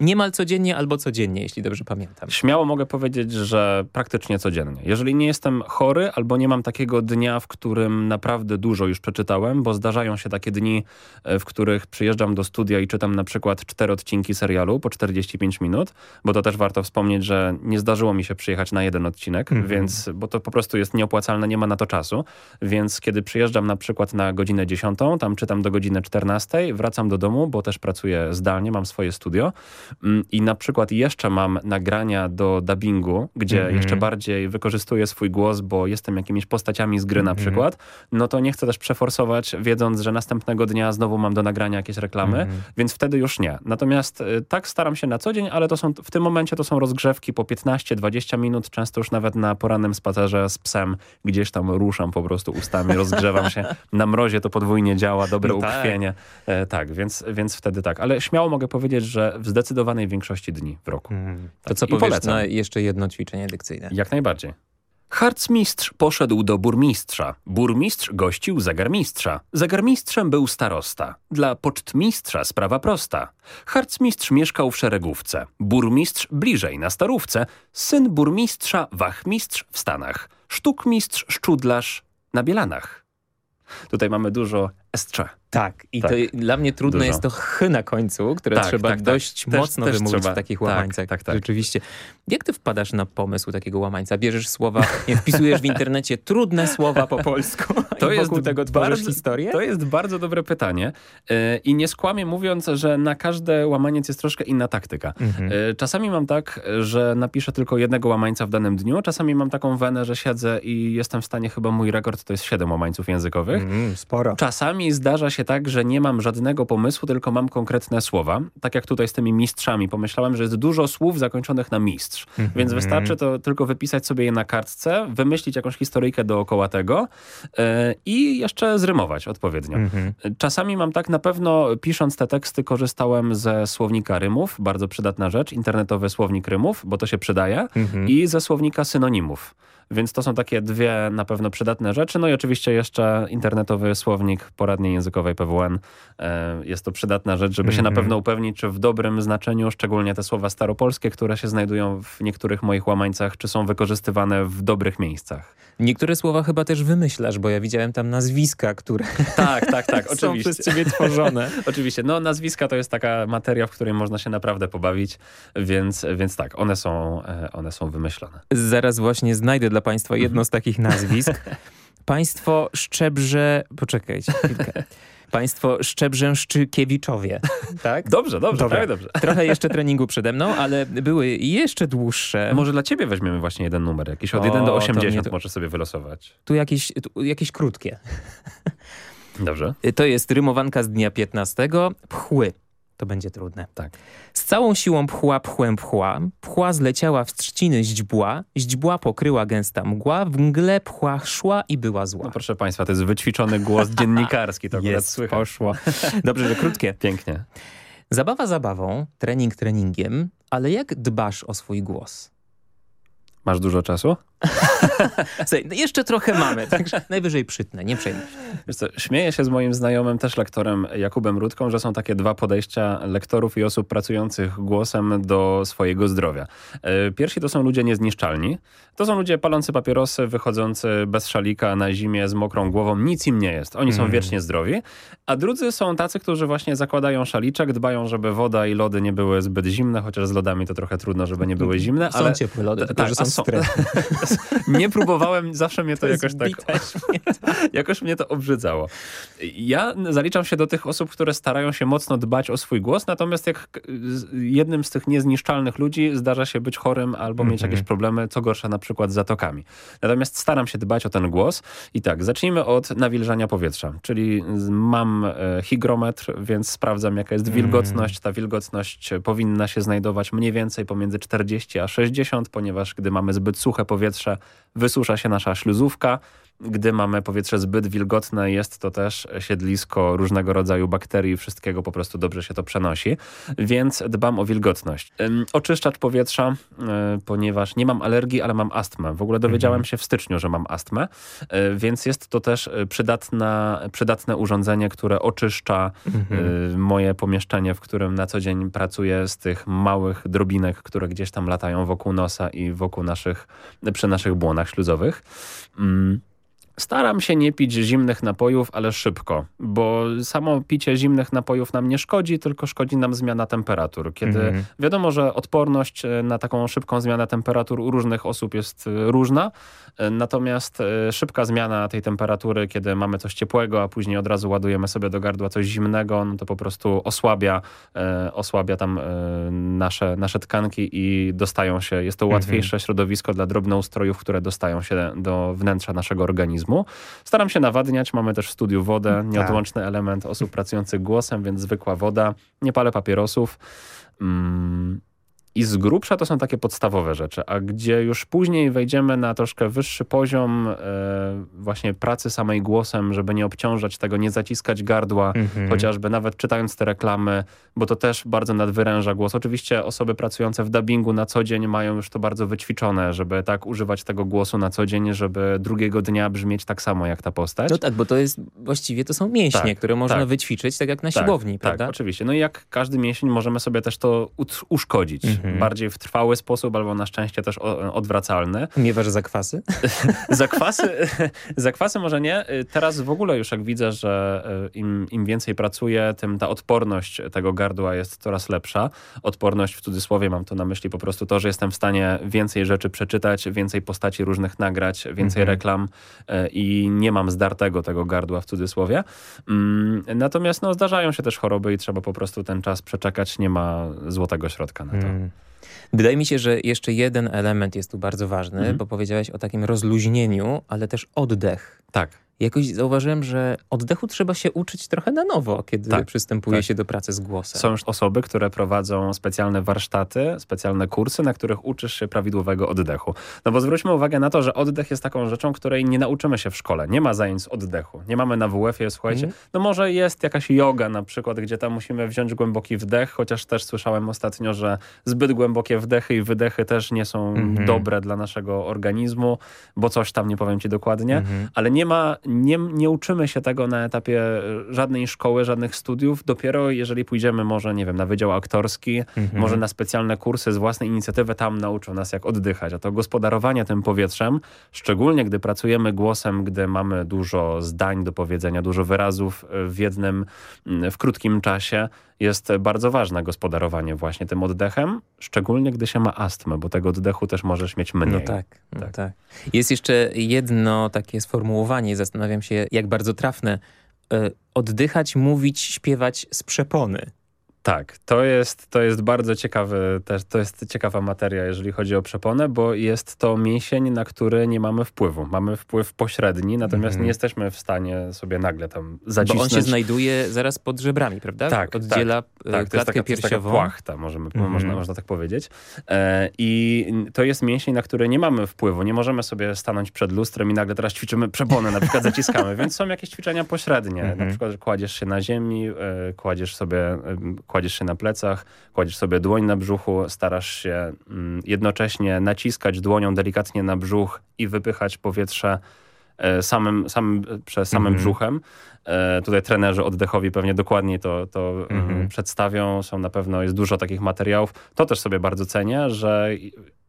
Speaker 7: niemal codziennie albo codziennie, jeśli dobrze pamiętam.
Speaker 8: Śmiało mogę powiedzieć, że praktycznie codziennie. Jeżeli nie jestem chory albo nie mam takiego dnia, w którym naprawdę dużo już przeczytałem, bo zdarzają się takie dni, e, w których przyjeżdżam do studia i czytam na przykład cztery odcinki serialu po 45 minut, bo to też warto wspomnieć, że nie zdarzyło mi się przyjechać na jeden odcinek, mm -hmm. więc, bo to po prostu jest nieopłacalne, nie ma na to czasu, więc kiedy przyjeżdżam na przykład na godzinę 10, tam czytam do godziny 14, wracam do domu, bo też pracuję zdalnie, mam swoje studio, i na przykład jeszcze mam nagrania do dubbingu, gdzie mm -hmm. jeszcze bardziej wykorzystuję swój głos, bo jestem jakimiś postaciami z gry mm na mhm. przykład, no to nie chcę też przeforsować, wiedząc, że następnego dnia znowu mam do nagrania jakieś reklamy, mm -hmm. więc wtedy już nie. Natomiast y, tak staram się na co dzień, ale to są w tym momencie to są rozgrzewki po 15-20 minut, często już nawet na porannym spacerze z psem gdzieś tam ruszam po prostu ustami, rozgrzewam się. Na mrozie to podwójnie działa, dobre no tak. ukrwienie. E, tak, więc, więc wtedy tak. Ale śmiało mogę powiedzieć, że w zdecydowanie zdecydowanej większości dni w roku. Hmm.
Speaker 7: To co I powiesz polecam. na jeszcze jedno ćwiczenie dykcyjne?
Speaker 8: Jak najbardziej. Harcmistrz poszedł do burmistrza. Burmistrz gościł zegarmistrza. Zegarmistrzem był starosta. Dla pocztmistrza sprawa prosta. Harcmistrz mieszkał w szeregówce. Burmistrz bliżej na starówce. Syn burmistrza wachmistrz w Stanach. Sztukmistrz szczudlarz na Bielanach. Tutaj mamy dużo Estrze.
Speaker 7: Tak, i
Speaker 8: Tak.
Speaker 7: to dla mnie trudne
Speaker 8: Dużo.
Speaker 7: jest to ch na końcu, które
Speaker 8: Tak,
Speaker 7: trzeba
Speaker 8: tak, tak.
Speaker 7: dość
Speaker 8: Też-
Speaker 7: mocno
Speaker 8: też
Speaker 7: wymówić
Speaker 8: trzeba.
Speaker 7: w takich
Speaker 8: Tak,
Speaker 7: łamańcach.
Speaker 8: tak, tak.
Speaker 7: Rzeczywiście. Jak ty wpadasz na pomysł takiego łamańca? Bierzesz słowa, nie, wpisujesz w internecie trudne słowa po polsku
Speaker 8: To
Speaker 7: i
Speaker 8: jest
Speaker 7: wokół tego tworzysz
Speaker 8: bardzo-
Speaker 7: historię?
Speaker 8: To jest bardzo dobre pytanie Yy, i nie skłamię mówiąc, że na każde łamaniec jest troszkę inna taktyka.
Speaker 7: Mhm.
Speaker 8: Yy, Czasami mam tak, że napiszę tylko jednego łamańca w danym dniu, czasami mam taką wenę, że siedzę i jestem w stanie, chyba mój rekord to jest 7 łamańców językowych.
Speaker 7: Mm, sporo.
Speaker 8: Czasami zdarza się tak, że nie mam żadnego pomysłu, tylko mam konkretne słowa. Tak jak tutaj z tymi mistrzami. Pomyślałem, że jest dużo słów zakończonych na mistrz. Więc wystarczy to tylko wypisać sobie je na kartce, wymyślić jakąś historyjkę dookoła tego yy, i jeszcze zrymować odpowiednio.
Speaker 7: Mhm.
Speaker 8: Czasami mam tak, na pewno pisząc te teksty korzystałem ze słownika rymów, bardzo przydatna rzecz, internetowy słownik rymów, bo to się przydaje,
Speaker 7: Mhm.
Speaker 8: i ze słownika synonimów. Więc to są takie dwie na pewno przydatne rzeczy. No i oczywiście jeszcze internetowy słownik poradni językowej PWN. E, Jest to przydatna rzecz, żeby się na
Speaker 7: Mhm.
Speaker 8: pewno upewnić, czy w dobrym znaczeniu, szczególnie te słowa staropolskie, które się znajdują w niektórych moich łamańcach, czy są wykorzystywane w dobrych miejscach.
Speaker 7: Niektóre słowa chyba też wymyślasz, bo ja widziałem tam nazwiska, które
Speaker 8: Tak, tak, tak,
Speaker 7: są
Speaker 8: oczywiście.
Speaker 7: przez ciebie tworzone.
Speaker 8: Oczywiście, no nazwiska to jest taka materia, w której można się naprawdę pobawić, więc, więc tak, one są, e, one są wymyślone.
Speaker 7: Zaraz właśnie znajdę dla państwa jedno z takich nazwisk. Państwo Szczebrze... Poczekajcie chwilkę. Państwo Szczebrzęszczykiewiczowie, tak?
Speaker 8: Dobrze, dobrze,
Speaker 7: Dobra.
Speaker 8: dobrze.
Speaker 7: Trochę jeszcze treningu przede mną, ale były jeszcze dłuższe.
Speaker 8: Może dla ciebie weźmiemy właśnie jeden numer, jakiś od
Speaker 7: O,
Speaker 8: 1 do
Speaker 7: to
Speaker 8: 80
Speaker 7: mnie to-
Speaker 8: możesz sobie wylosować.
Speaker 7: Tu jakieś, tu jakieś krótkie.
Speaker 8: Dobrze.
Speaker 7: To jest rymowanka z dnia 15. Pchły. To będzie trudne.
Speaker 8: Tak.
Speaker 7: Z całą siłą pchła, pchłem, pchła. Pchła zleciała w trzciny źdźbła. Źdźbła pokryła gęsta mgła. W mgle pchła szła i była zła.
Speaker 8: No proszę państwa, to jest wyćwiczony głos dziennikarski, to akurat
Speaker 7: Jest,
Speaker 8: słychać.
Speaker 7: poszło. Dobrze, że krótkie.
Speaker 8: Pięknie.
Speaker 7: Zabawa zabawą, trening treningiem, ale jak dbasz o swój głos?
Speaker 8: Masz dużo czasu?
Speaker 7: Słuchaj, no jeszcze trochę mamy, także najwyżej przytnę, nie przejmuj się.
Speaker 8: Śmieję się z moim znajomym, też lektorem Jakubem Rudką, że są takie dwa podejścia lektorów i osób pracujących głosem do swojego zdrowia. E, Pierwsi to są ludzie niezniszczalni. To są ludzie palący papierosy, wychodzący bez szalika na zimie z mokrą głową. Nic im nie jest. Oni są
Speaker 7: Mm.
Speaker 8: wiecznie zdrowi. A drudzy są tacy, którzy właśnie zakładają szaliczek, dbają, żeby woda i lody nie były zbyt zimne, chociaż z lodami to trochę trudno, żeby nie były zimne.
Speaker 7: Są
Speaker 8: ale
Speaker 7: ciepłe lody, tylko
Speaker 8: tak,
Speaker 7: że są
Speaker 8: są- nie próbowałem, zawsze mnie to,
Speaker 7: To
Speaker 8: jakoś tak jakoś mnie to obrzydzało. Ja zaliczam się do tych osób, które starają się mocno dbać o swój głos, natomiast jak jednym z tych niezniszczalnych ludzi zdarza się być chorym albo mieć
Speaker 7: Mhm.
Speaker 8: jakieś problemy, co gorsza na przykład z zatokami. Natomiast staram się dbać o ten głos i tak, zacznijmy od nawilżania powietrza, czyli mam e, hygrometr, więc sprawdzam jaka jest
Speaker 7: Mm.
Speaker 8: wilgotność. Ta wilgotność powinna się znajdować mniej więcej pomiędzy 40 a 60, ponieważ gdy mamy zbyt suche powietrze, wysusza się nasza śluzówka. Gdy mamy powietrze zbyt wilgotne, jest to też siedlisko różnego rodzaju bakterii, wszystkiego po prostu dobrze się to przenosi, więc dbam o wilgotność. Oczyszczacz powietrza, y, ponieważ nie mam alergii, ale mam astmę. W ogóle dowiedziałem się w styczniu, że mam astmę, y, więc jest to też y, przydatna, przydatne urządzenie, które oczyszcza y, moje pomieszczenie, w którym na co dzień pracuję z tych małych drobinek, które gdzieś tam latają wokół nosa i wokół naszych, przy naszych błonach śluzowych. Mm. Staram się nie pić zimnych napojów, ale szybko, bo samo picie zimnych napojów nam nie szkodzi, tylko szkodzi nam zmiana temperatur. Kiedy
Speaker 7: Mhm.
Speaker 8: wiadomo, że odporność e, na taką szybką zmianę temperatur u różnych osób jest e, różna, e, natomiast szybka zmiana tej temperatury, kiedy mamy coś ciepłego, a później od razu ładujemy sobie do gardła coś zimnego, no to po prostu osłabia, osłabia tam nasze, nasze tkanki i dostają się, jest to
Speaker 7: Mhm.
Speaker 8: łatwiejsze środowisko dla drobnoustrojów, które dostają się do wnętrza naszego organizmu. Staram się nawadniać, mamy też w studiu wodę, nieodłączny element osób pracujących głosem, więc zwykła woda, nie palę papierosów. Mm. I z grubsza to są takie podstawowe rzeczy, a gdzie już później wejdziemy na troszkę wyższy poziom e, właśnie pracy samej głosem, żeby nie obciążać tego, nie zaciskać gardła,
Speaker 7: Mhm.
Speaker 8: chociażby nawet czytając te reklamy, bo to też bardzo nadwyręża głos. Oczywiście osoby pracujące w dubbingu na co dzień mają już to bardzo wyćwiczone, żeby tak używać tego głosu na co dzień, żeby drugiego dnia brzmieć tak samo jak ta postać.
Speaker 7: No tak, bo to jest, właściwie to są mięśnie,
Speaker 8: Tak,
Speaker 7: które można
Speaker 8: tak.
Speaker 7: wyćwiczyć tak jak na
Speaker 8: Tak,
Speaker 7: siłowni,
Speaker 8: tak,
Speaker 7: prawda?
Speaker 8: oczywiście. No i jak każdy mięsień możemy sobie też to uszkodzić.
Speaker 7: Mhm.
Speaker 8: Mhm. bardziej w trwały sposób, albo na szczęście też odwracalny.
Speaker 7: Miewasz zakwasy?
Speaker 8: zakwasy, zakwasy może nie. Teraz w ogóle już jak widzę, że e, im, im więcej pracuję, tym ta odporność tego gardła jest coraz lepsza. Odporność w cudzysłowie mam tu na myśli po prostu to, że jestem w stanie więcej rzeczy przeczytać, więcej postaci różnych nagrać, więcej mhm. reklam e, i nie mam zdartego tego gardła w cudzysłowie. Mm, natomiast no, zdarzają się też choroby i trzeba po prostu ten czas przeczekać. Nie ma złotego środka na to. Mm.
Speaker 7: Wydaje mi się, że jeszcze jeden element jest tu bardzo ważny, mm. bo powiedziałeś o takim rozluźnieniu, ale też oddech.
Speaker 8: Tak
Speaker 7: jakoś zauważyłem, że oddechu trzeba się uczyć trochę na nowo, kiedy tak, przystępuje tak. się do pracy z głosem.
Speaker 8: Są już osoby, które prowadzą specjalne warsztaty, specjalne kursy, na których uczysz się prawidłowego oddechu. No bo zwróćmy uwagę na to, że oddech jest taką rzeczą, której nie nauczymy się w szkole. Nie ma zajęć z oddechu. Nie mamy na WF-ie, słuchajcie, mm. no może jest jakaś yoga na przykład, gdzie tam musimy wziąć głęboki wdech, chociaż też słyszałem ostatnio, że zbyt głębokie wdechy i wydechy też nie są mm -hmm. dobre dla naszego organizmu, bo coś tam, nie powiem ci dokładnie, mm -hmm. ale nie ma nie, nie uczymy się tego na etapie żadnej szkoły, żadnych studiów. Dopiero jeżeli pójdziemy może, nie wiem, na wydział aktorski, mhm. może na specjalne kursy z własnej inicjatywy, tam nauczą nas jak oddychać. A to gospodarowanie tym powietrzem, szczególnie gdy pracujemy głosem, gdy mamy dużo zdań do powiedzenia, dużo wyrazów w jednym, w krótkim czasie, jest bardzo ważne gospodarowanie właśnie tym oddechem, szczególnie gdy się ma astmę, bo tego oddechu też możesz mieć mniej.
Speaker 7: No tak, no tak. tak. Jest jeszcze jedno takie sformułowanie, zastanawiam się jak bardzo trafne. E, oddychać, mówić, śpiewać z przepony.
Speaker 8: Tak, to jest, to jest bardzo ciekawy, też, to jest ciekawa materia, jeżeli chodzi o przeponę, bo jest to mięsień, na który nie mamy wpływu. Mamy wpływ pośredni, natomiast mm. nie jesteśmy w stanie sobie nagle tam zacisnąć.
Speaker 7: Bo on się znajduje zaraz pod żebrami, prawda?
Speaker 8: Tak,
Speaker 7: Oddziela
Speaker 8: tak, tak.
Speaker 7: klatkę
Speaker 8: to jest taka,
Speaker 7: piersiową.
Speaker 8: To jest taka płachta, możemy, mm. można, można tak powiedzieć. E, I to jest mięsień, na który nie mamy wpływu. Nie możemy sobie stanąć przed lustrem i nagle teraz ćwiczymy przeponę, na przykład zaciskamy, więc są jakieś ćwiczenia pośrednie. Mm. Na mhm. przykład, kładziesz się na ziemi, e, kładziesz sobie, e, kładziesz się na plecach, kładziesz sobie dłoń na brzuchu, starasz się mm, jednocześnie naciskać dłonią delikatnie na brzuch i wypychać powietrze e, samym, samym, przez samym mm -hmm. brzuchem. E, tutaj trenerzy oddechowi pewnie dokładniej to, to mm -hmm. przedstawią. Są na pewno, jest dużo takich materiałów. To też sobie bardzo cenię, że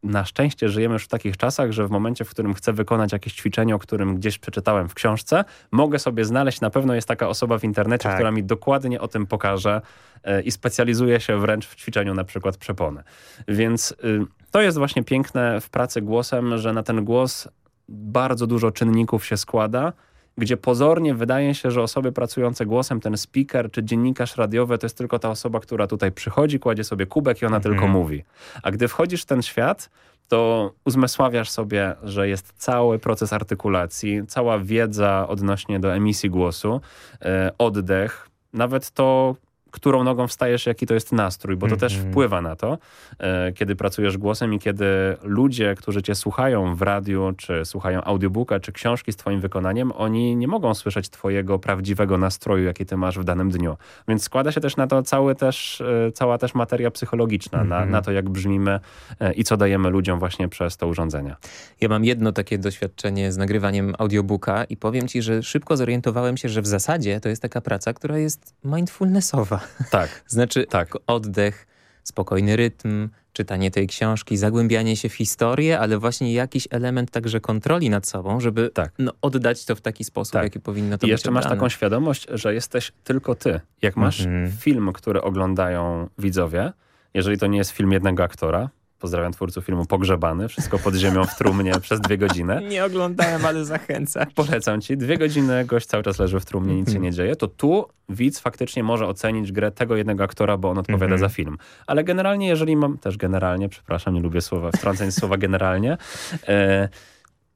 Speaker 8: na szczęście żyjemy już w takich czasach, że w momencie, w którym chcę wykonać jakieś ćwiczenie, o którym gdzieś przeczytałem w książce, mogę sobie znaleźć, na pewno jest taka osoba w internecie, tak. która mi dokładnie o tym pokaże e, i specjalizuje się wręcz w ćwiczeniu na przykład przepony. Więc y, to jest właśnie piękne w pracy głosem, że na ten głos bardzo dużo czynników się składa, gdzie pozornie wydaje się, że osoby pracujące głosem, ten speaker czy dziennikarz radiowy to jest tylko ta osoba, która tutaj przychodzi, kładzie sobie kubek i ona tylko mhm. mówi. A gdy wchodzisz w ten świat, to uzmysławiasz sobie, że jest cały proces artykulacji, cała wiedza odnośnie do emisji głosu, e, oddech, nawet to, którą nogą wstajesz, jaki to jest nastrój, bo to mm -hmm. też mhm. wpływa na to, e, kiedy pracujesz głosem i kiedy ludzie, którzy cię słuchają w radiu, czy słuchają audiobooka, czy książki z twoim wykonaniem, oni nie mogą słyszeć twojego prawdziwego nastroju, jaki ty masz w danym dniu. Więc składa się też na to cały też, e, cała też materia psychologiczna, mm -hmm. na, mhm. na to, jak brzmimy e, i co dajemy ludziom właśnie przez to urządzenie.
Speaker 7: Ja mam jedno takie doświadczenie z nagrywaniem audiobooka i powiem ci, że szybko zorientowałem się, że w zasadzie to jest taka praca, która jest mindfulnessowa.
Speaker 8: Tak.
Speaker 7: znaczy tak. oddech, spokojny rytm, czytanie tej książki, zagłębianie się w historię, ale właśnie jakiś element także kontroli nad sobą, żeby tak. no, oddać to w taki sposób, tak. jaki powinno to
Speaker 8: I
Speaker 7: być
Speaker 8: jeszcze
Speaker 7: oddane.
Speaker 8: masz taką świadomość, że jesteś tylko ty. Jak masz -hmm. film, który oglądają widzowie, jeżeli to nie jest film jednego aktora, Pozdrawiam twórców filmu Pogrzebany. Wszystko pod ziemią w trumnie przez dwie godziny.
Speaker 7: Nie oglądałem, ale zachęcam.
Speaker 8: Polecam ci. Dwie godziny, gość cały czas leży w trumnie, nic się nie dzieje. To tu widz faktycznie może ocenić grę tego jednego aktora, bo on odpowiada -hmm. za film. Ale generalnie, jeżeli mam... Też generalnie, przepraszam, nie lubię słowa, wtrąceń słowa generalnie. E,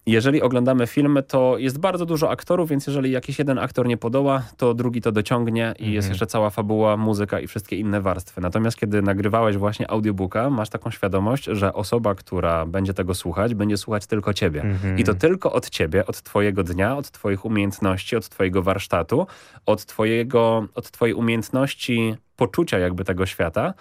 Speaker 8: jeżeli oglądamy filmy, to jest bardzo dużo aktorów, więc jeżeli jakiś jeden aktor nie podoła, to drugi to dociągnie i jest mhm. jeszcze cała fabuła, muzyka i wszystkie inne warstwy. Natomiast kiedy nagrywałeś właśnie audiobooka, masz taką świadomość, że osoba, która będzie tego słuchać, będzie słuchać tylko ciebie. Mhm. I to tylko od ciebie, od twojego dnia, od twoich umiejętności, od twojego warsztatu, od, twojego, od twojej umiejętności poczucia jakby tego świata,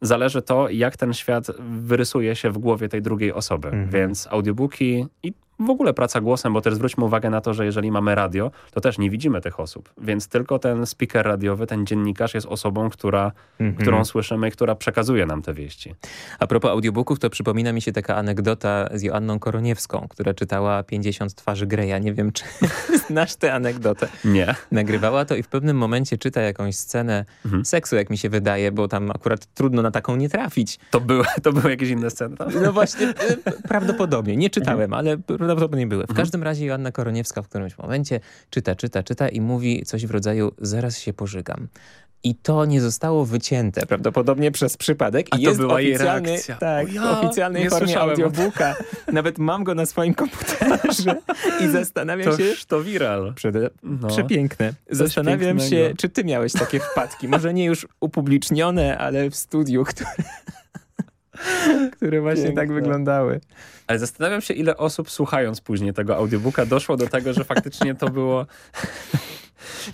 Speaker 8: zależy to, jak ten świat wyrysuje się w głowie tej drugiej osoby. Mhm. Więc audiobooki i w ogóle praca głosem, bo też zwróćmy uwagę na to, że jeżeli mamy radio, to też nie widzimy tych osób, więc tylko ten speaker radiowy, ten dziennikarz jest osobą, która, mhm. którą słyszymy i która przekazuje nam te wieści.
Speaker 7: A propos audiobooków, to przypomina mi się taka anegdota z Joanną Koroniewską, która czytała 50 twarzy Greja. Nie wiem, czy znasz tę anegdotę.
Speaker 8: Nie.
Speaker 7: Nagrywała to i w pewnym momencie czyta jakąś scenę mhm. seksu, jak mi się wydaje, bo tam akurat trudno na taką nie trafić.
Speaker 8: To były, to były jakieś inne sceny? Tam?
Speaker 7: No właśnie, prawdopodobnie. Nie czytałem, mhm. ale prawdopodobnie były. W mhm. każdym razie Joanna Koroniewska w którymś momencie czyta, czyta, czyta i mówi coś w rodzaju zaraz się pożygam. I to nie zostało wycięte prawdopodobnie przez przypadek.
Speaker 8: A
Speaker 7: I
Speaker 8: to jest była jej reakcja.
Speaker 7: Tak, ja, w oficjalnej formie audiobooka. Nawet mam go na swoim komputerze i zastanawiam
Speaker 8: to,
Speaker 7: się...
Speaker 8: To viral.
Speaker 7: Przede, no. Przepiękne. Zastanawiam się, czy ty miałeś takie wpadki. Może nie już upublicznione, ale w studiu, które, które właśnie tak Piękne. tak wyglądały.
Speaker 8: Ale zastanawiam się, ile osób słuchając później tego audiobooka doszło do tego, że faktycznie to było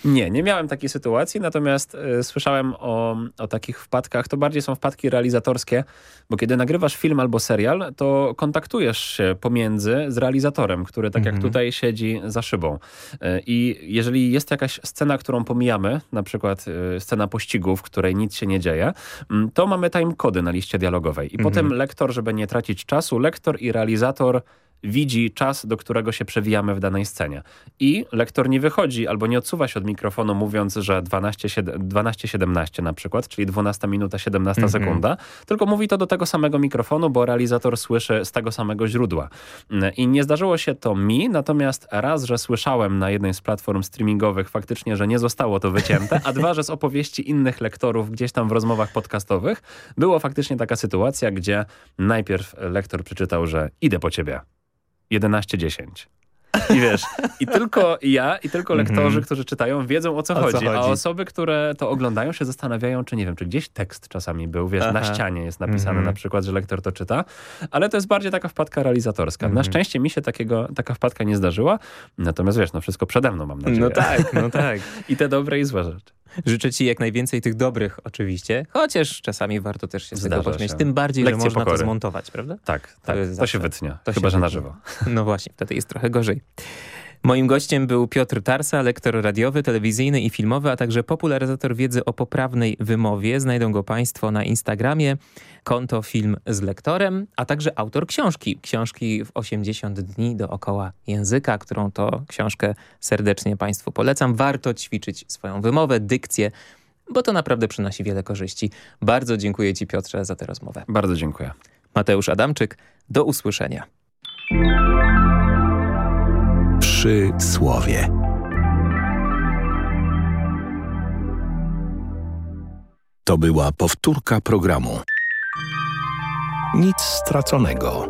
Speaker 8: nie, nie miałem takiej sytuacji, natomiast y, słyszałem o, o takich wpadkach. To bardziej są wpadki realizatorskie, bo kiedy nagrywasz film albo serial, to kontaktujesz się pomiędzy z realizatorem, który tak jak mhm. tutaj siedzi za szybą. Y, I jeżeli jest jakaś scena, którą pomijamy, na przykład y, scena pościgu, w której nic się nie dzieje, mm, to mamy timecody na liście dialogowej. I mhm. potem lektor, żeby nie tracić czasu, lektor i realizator widzi czas, do którego się przewijamy w danej scenie. I lektor nie wychodzi albo nie odsuwa się od mikrofonu mówiąc, że 12-17 na przykład, czyli 12 minuta 17 mm -hmm. sekunda, tylko mówi to do tego samego mikrofonu, bo realizator słyszy z tego samego źródła. I nie zdarzyło się to mi, natomiast raz, że słyszałem na jednej z platform streamingowych faktycznie, że nie zostało to wycięte, a dwa, że z opowieści innych lektorów gdzieś tam w rozmowach podcastowych było faktycznie taka sytuacja, gdzie najpierw lektor przeczytał, że idę po ciebie. 11-10. I wiesz, i tylko ja, i tylko lektorzy, mm -hmm. którzy czytają, wiedzą o co, o chodzi, co chodzi, a osoby, które to oglądają się zastanawiają, czy nie wiem, czy gdzieś tekst czasami był, wiesz, Aha. na ścianie jest napisane mm -hmm. na przykład, że lektor to czyta, ale to jest bardziej taka wpadka realizatorska. Mm -hmm. Na mhm. szczęście mi się takiego, taka wpadka nie zdarzyła, natomiast wiesz, no wszystko przede mną mam nadzieję.
Speaker 7: No tak, no tak.
Speaker 8: I te dobre i złe rzeczy.
Speaker 7: Życzę ci jak najwięcej tych dobrych oczywiście, chociaż czasami warto też się z tego pośmiać. Tym bardziej, Lekcje że można pokory. to zmontować, prawda?
Speaker 8: Tak, tak. To, to się wytnie, to chyba, się że na żywo.
Speaker 7: No właśnie, wtedy jest trochę gorzej. Moim gościem był Piotr Tarsa, lektor radiowy, telewizyjny i filmowy, a także popularyzator wiedzy o poprawnej wymowie. Znajdą go Państwo na Instagramie, konto Film z lektorem, a także autor książki. Książki w 80 dni dookoła języka, którą to książkę serdecznie Państwu polecam. Warto ćwiczyć swoją wymowę, dykcję, bo to naprawdę przynosi wiele korzyści. Bardzo dziękuję Ci Piotrze za tę rozmowę.
Speaker 8: Bardzo dziękuję.
Speaker 7: Mateusz Adamczyk, do usłyszenia
Speaker 9: przy słowie. To była powtórka programu. Nic straconego.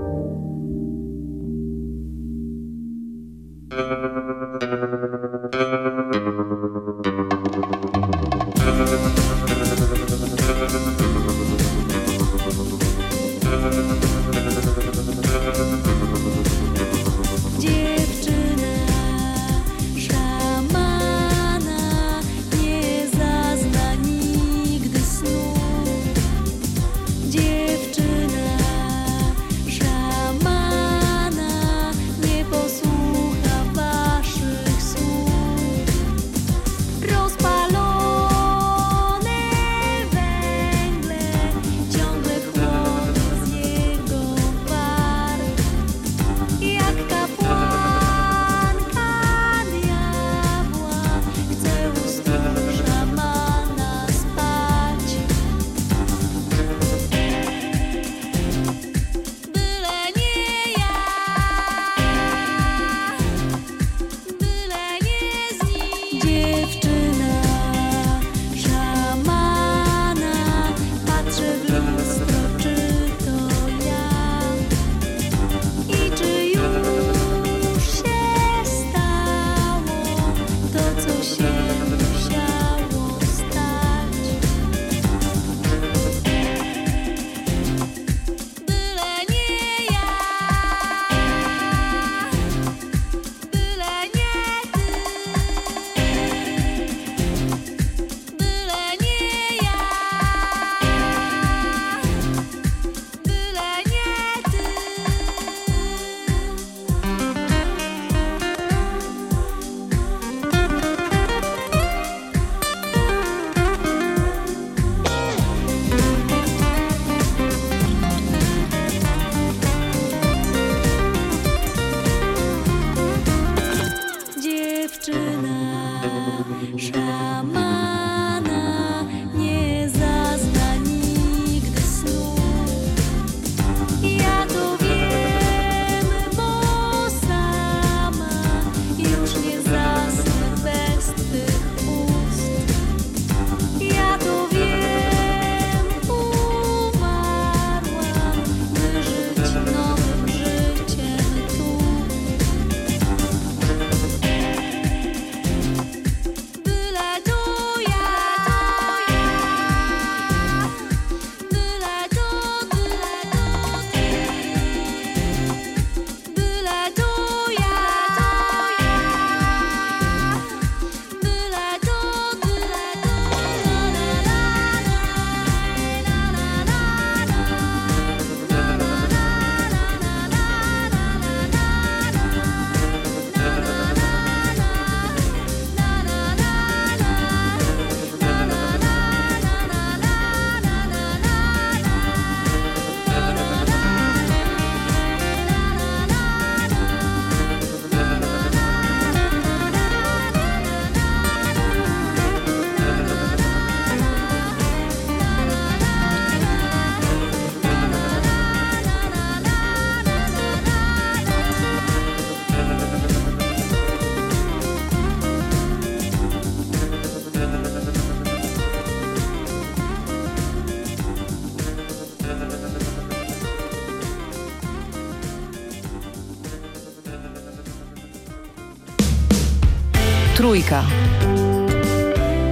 Speaker 5: Trójka.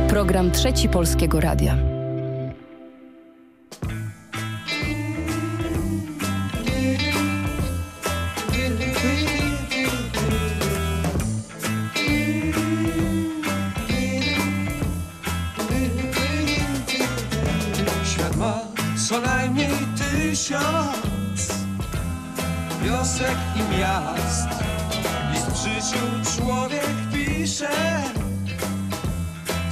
Speaker 5: Program Trzeci Polskiego Radia.
Speaker 10: Świat ma co najmniej tysiąc wiosek i miast i z przyjaciół człowiek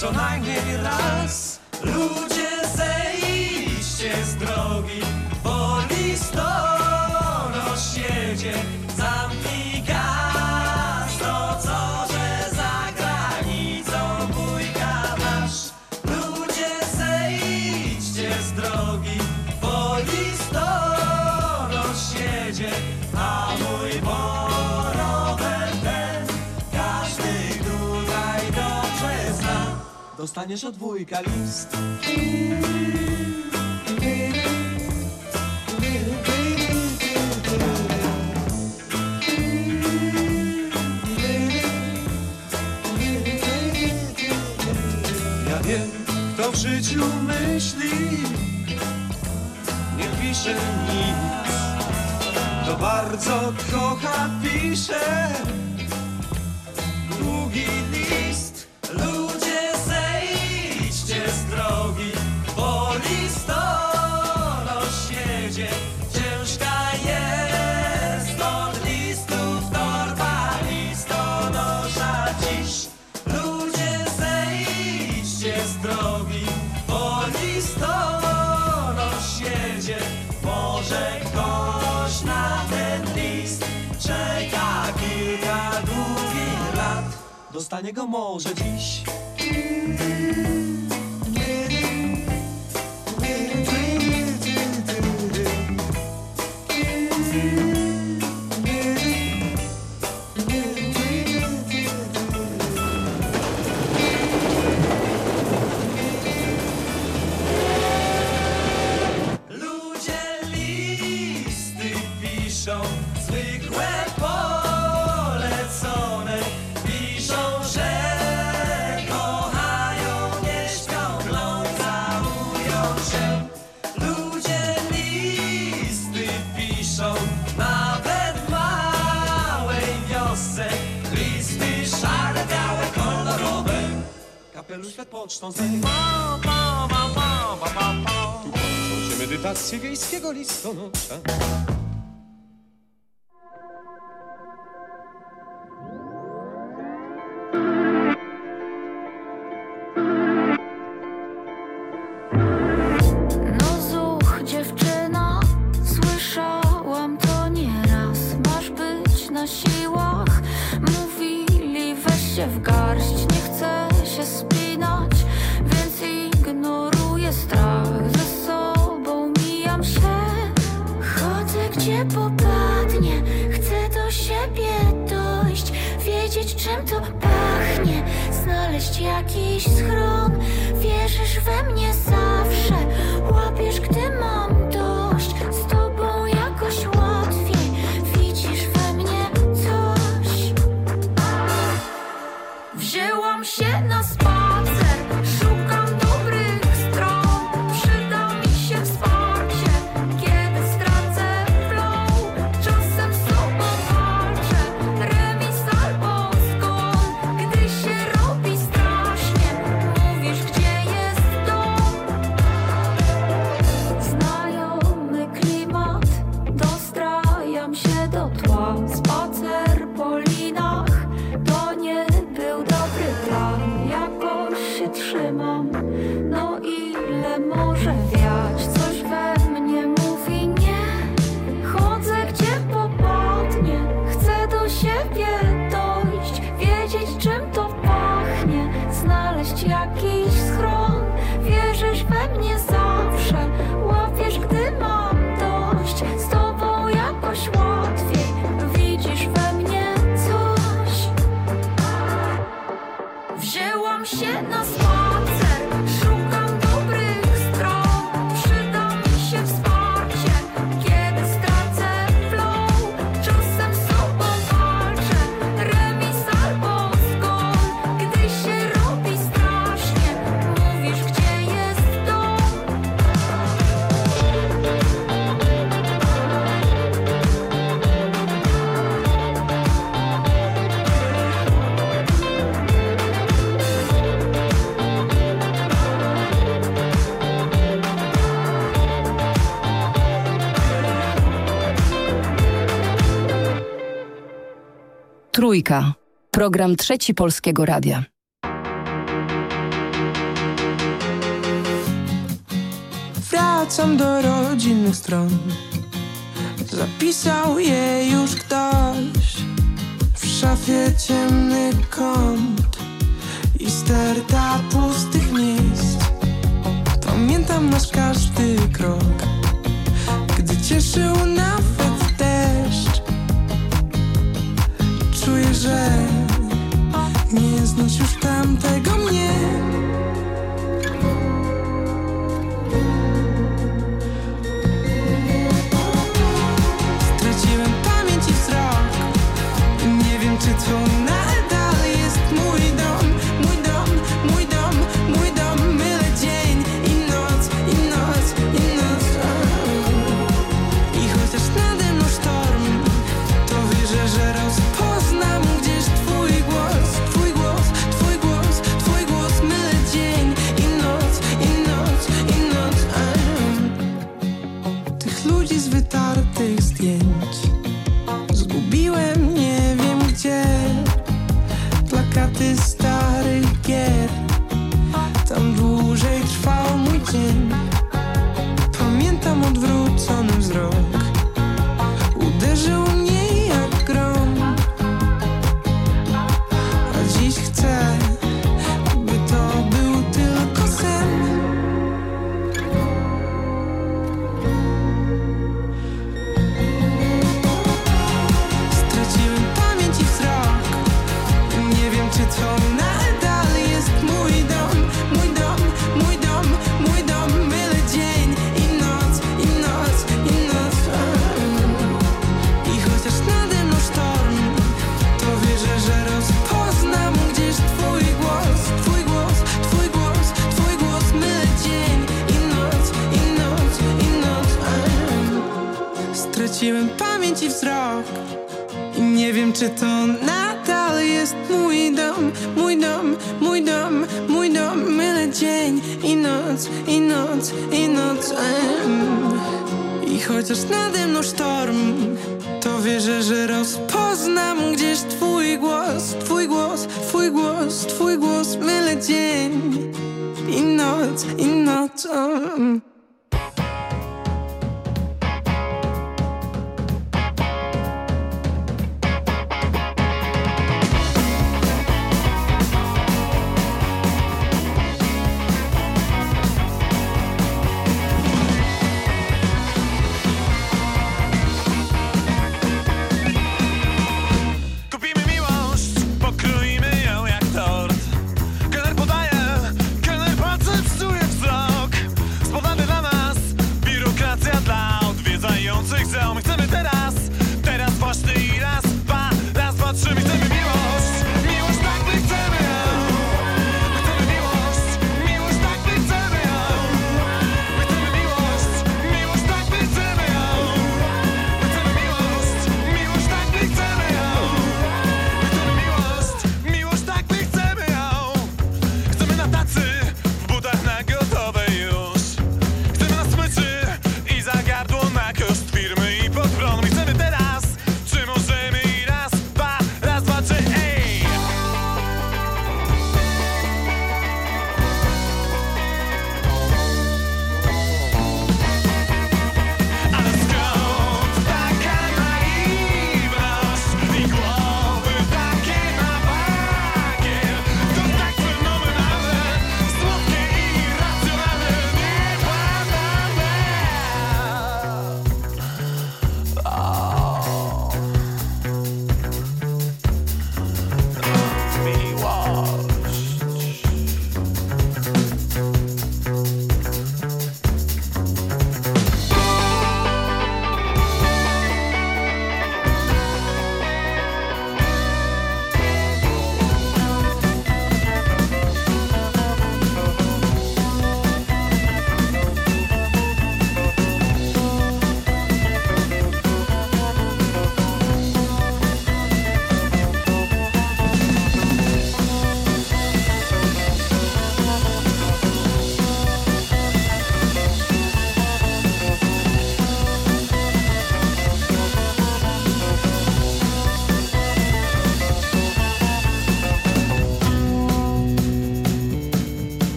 Speaker 10: co najmniej raz. Ludzie zejście z drogi. dostaniesz od wujka list. Ja wiem, kto w życiu myśli, nie pisze nic. To bardzo kocha, pisze. Dostanie go może dziś. fotelu świat pocztą zajmie. Tu kończą się medytacje wiejskiego listonosza.
Speaker 5: Trójka. Program Trzeci Polskiego Radia.
Speaker 11: Wracam do rodzinnych stron. Zapisał je już ktoś w szafie ciemny kąt i sterta pustych miejsc. Pamiętam nasz każdy krok, gdy cieszył nawet czuję, że nie znosisz tamtego mnie.
Speaker 10: words in autumn.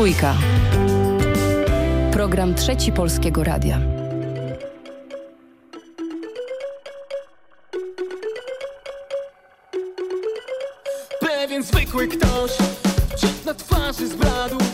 Speaker 5: Trójka. Program Trzeci Polskiego Radia.
Speaker 12: Pewien zwykły ktoś, czat na twarzy zbladł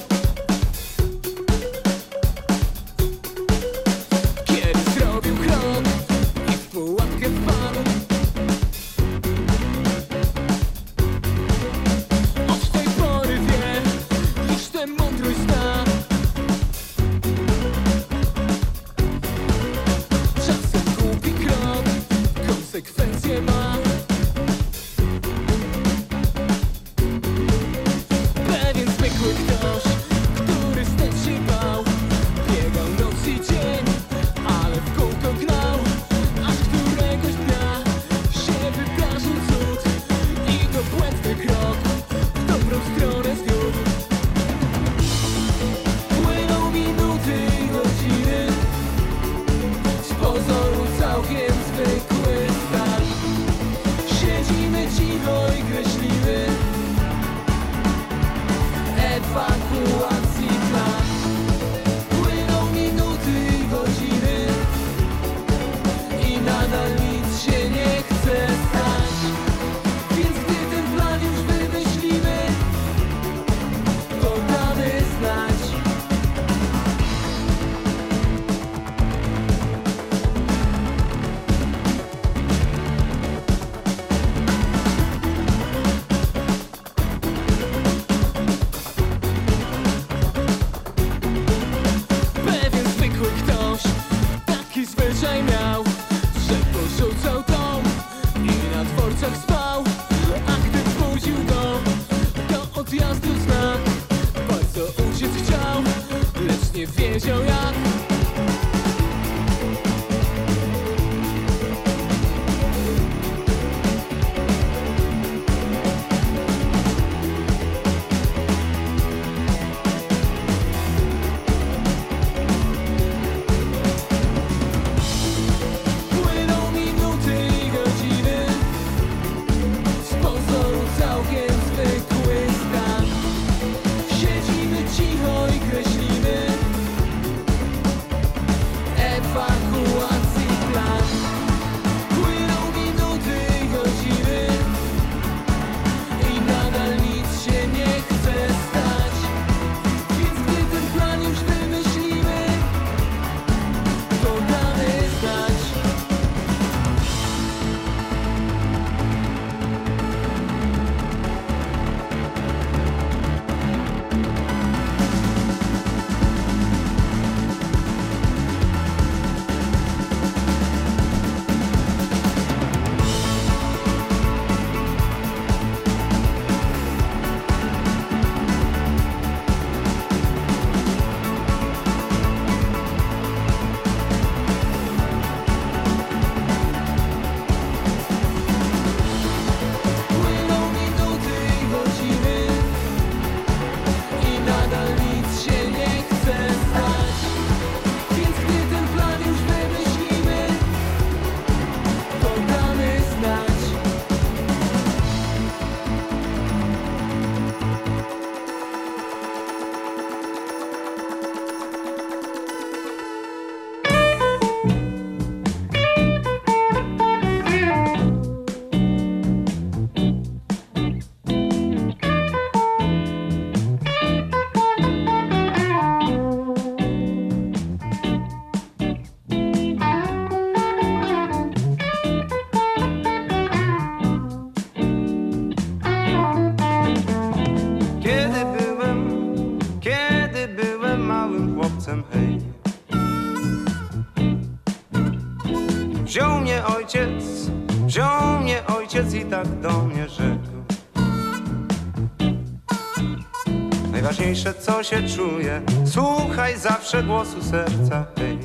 Speaker 12: się
Speaker 13: Słuchaj zawsze głosu serca hej.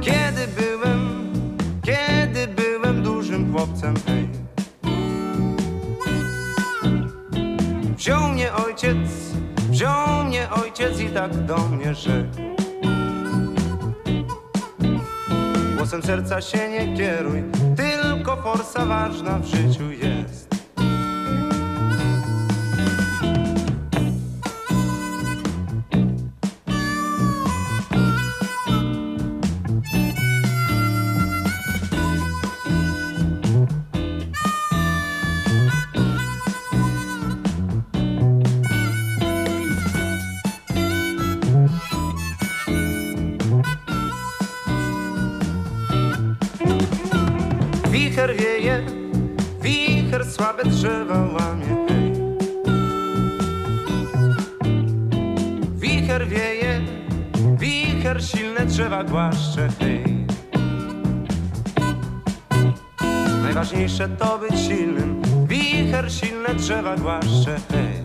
Speaker 13: Kiedy byłem, kiedy byłem dużym chłopcem hej. Wziął mnie ojciec, wziął mnie ojciec i tak do mnie rzekł Głosem serca się nie kieruj, tylko forsa ważna w życiu Najważniejsze to być silnym, wicher silne drzewa głaszcze, hej.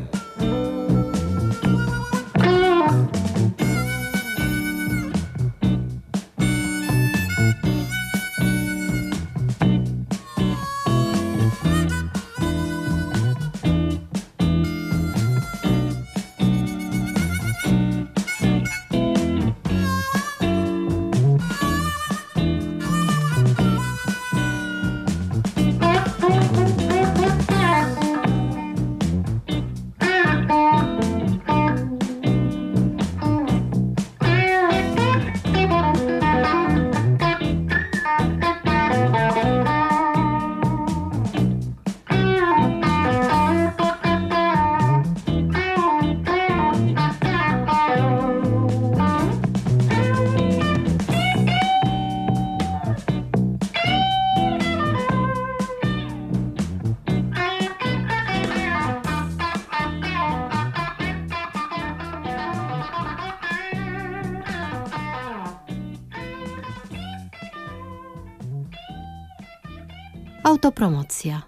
Speaker 14: Autopromocja.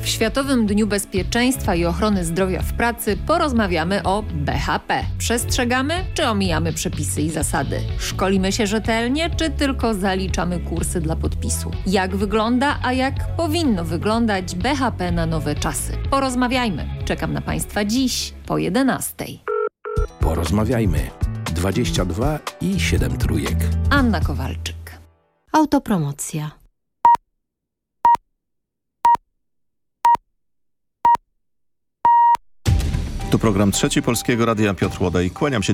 Speaker 14: W Światowym Dniu Bezpieczeństwa i Ochrony Zdrowia w Pracy porozmawiamy o BHP. Przestrzegamy czy omijamy przepisy i zasady? Szkolimy się rzetelnie czy tylko zaliczamy kursy dla podpisu? Jak wygląda, a jak powinno wyglądać BHP na nowe czasy? Porozmawiajmy. Czekam na Państwa dziś po 11.
Speaker 9: Porozmawiajmy. 22 i 7 trójek.
Speaker 14: Anna Kowalczyk. Autopromocja.
Speaker 15: To program Trzeci Polskiego Radia Piotr Łodej. Kłaniam się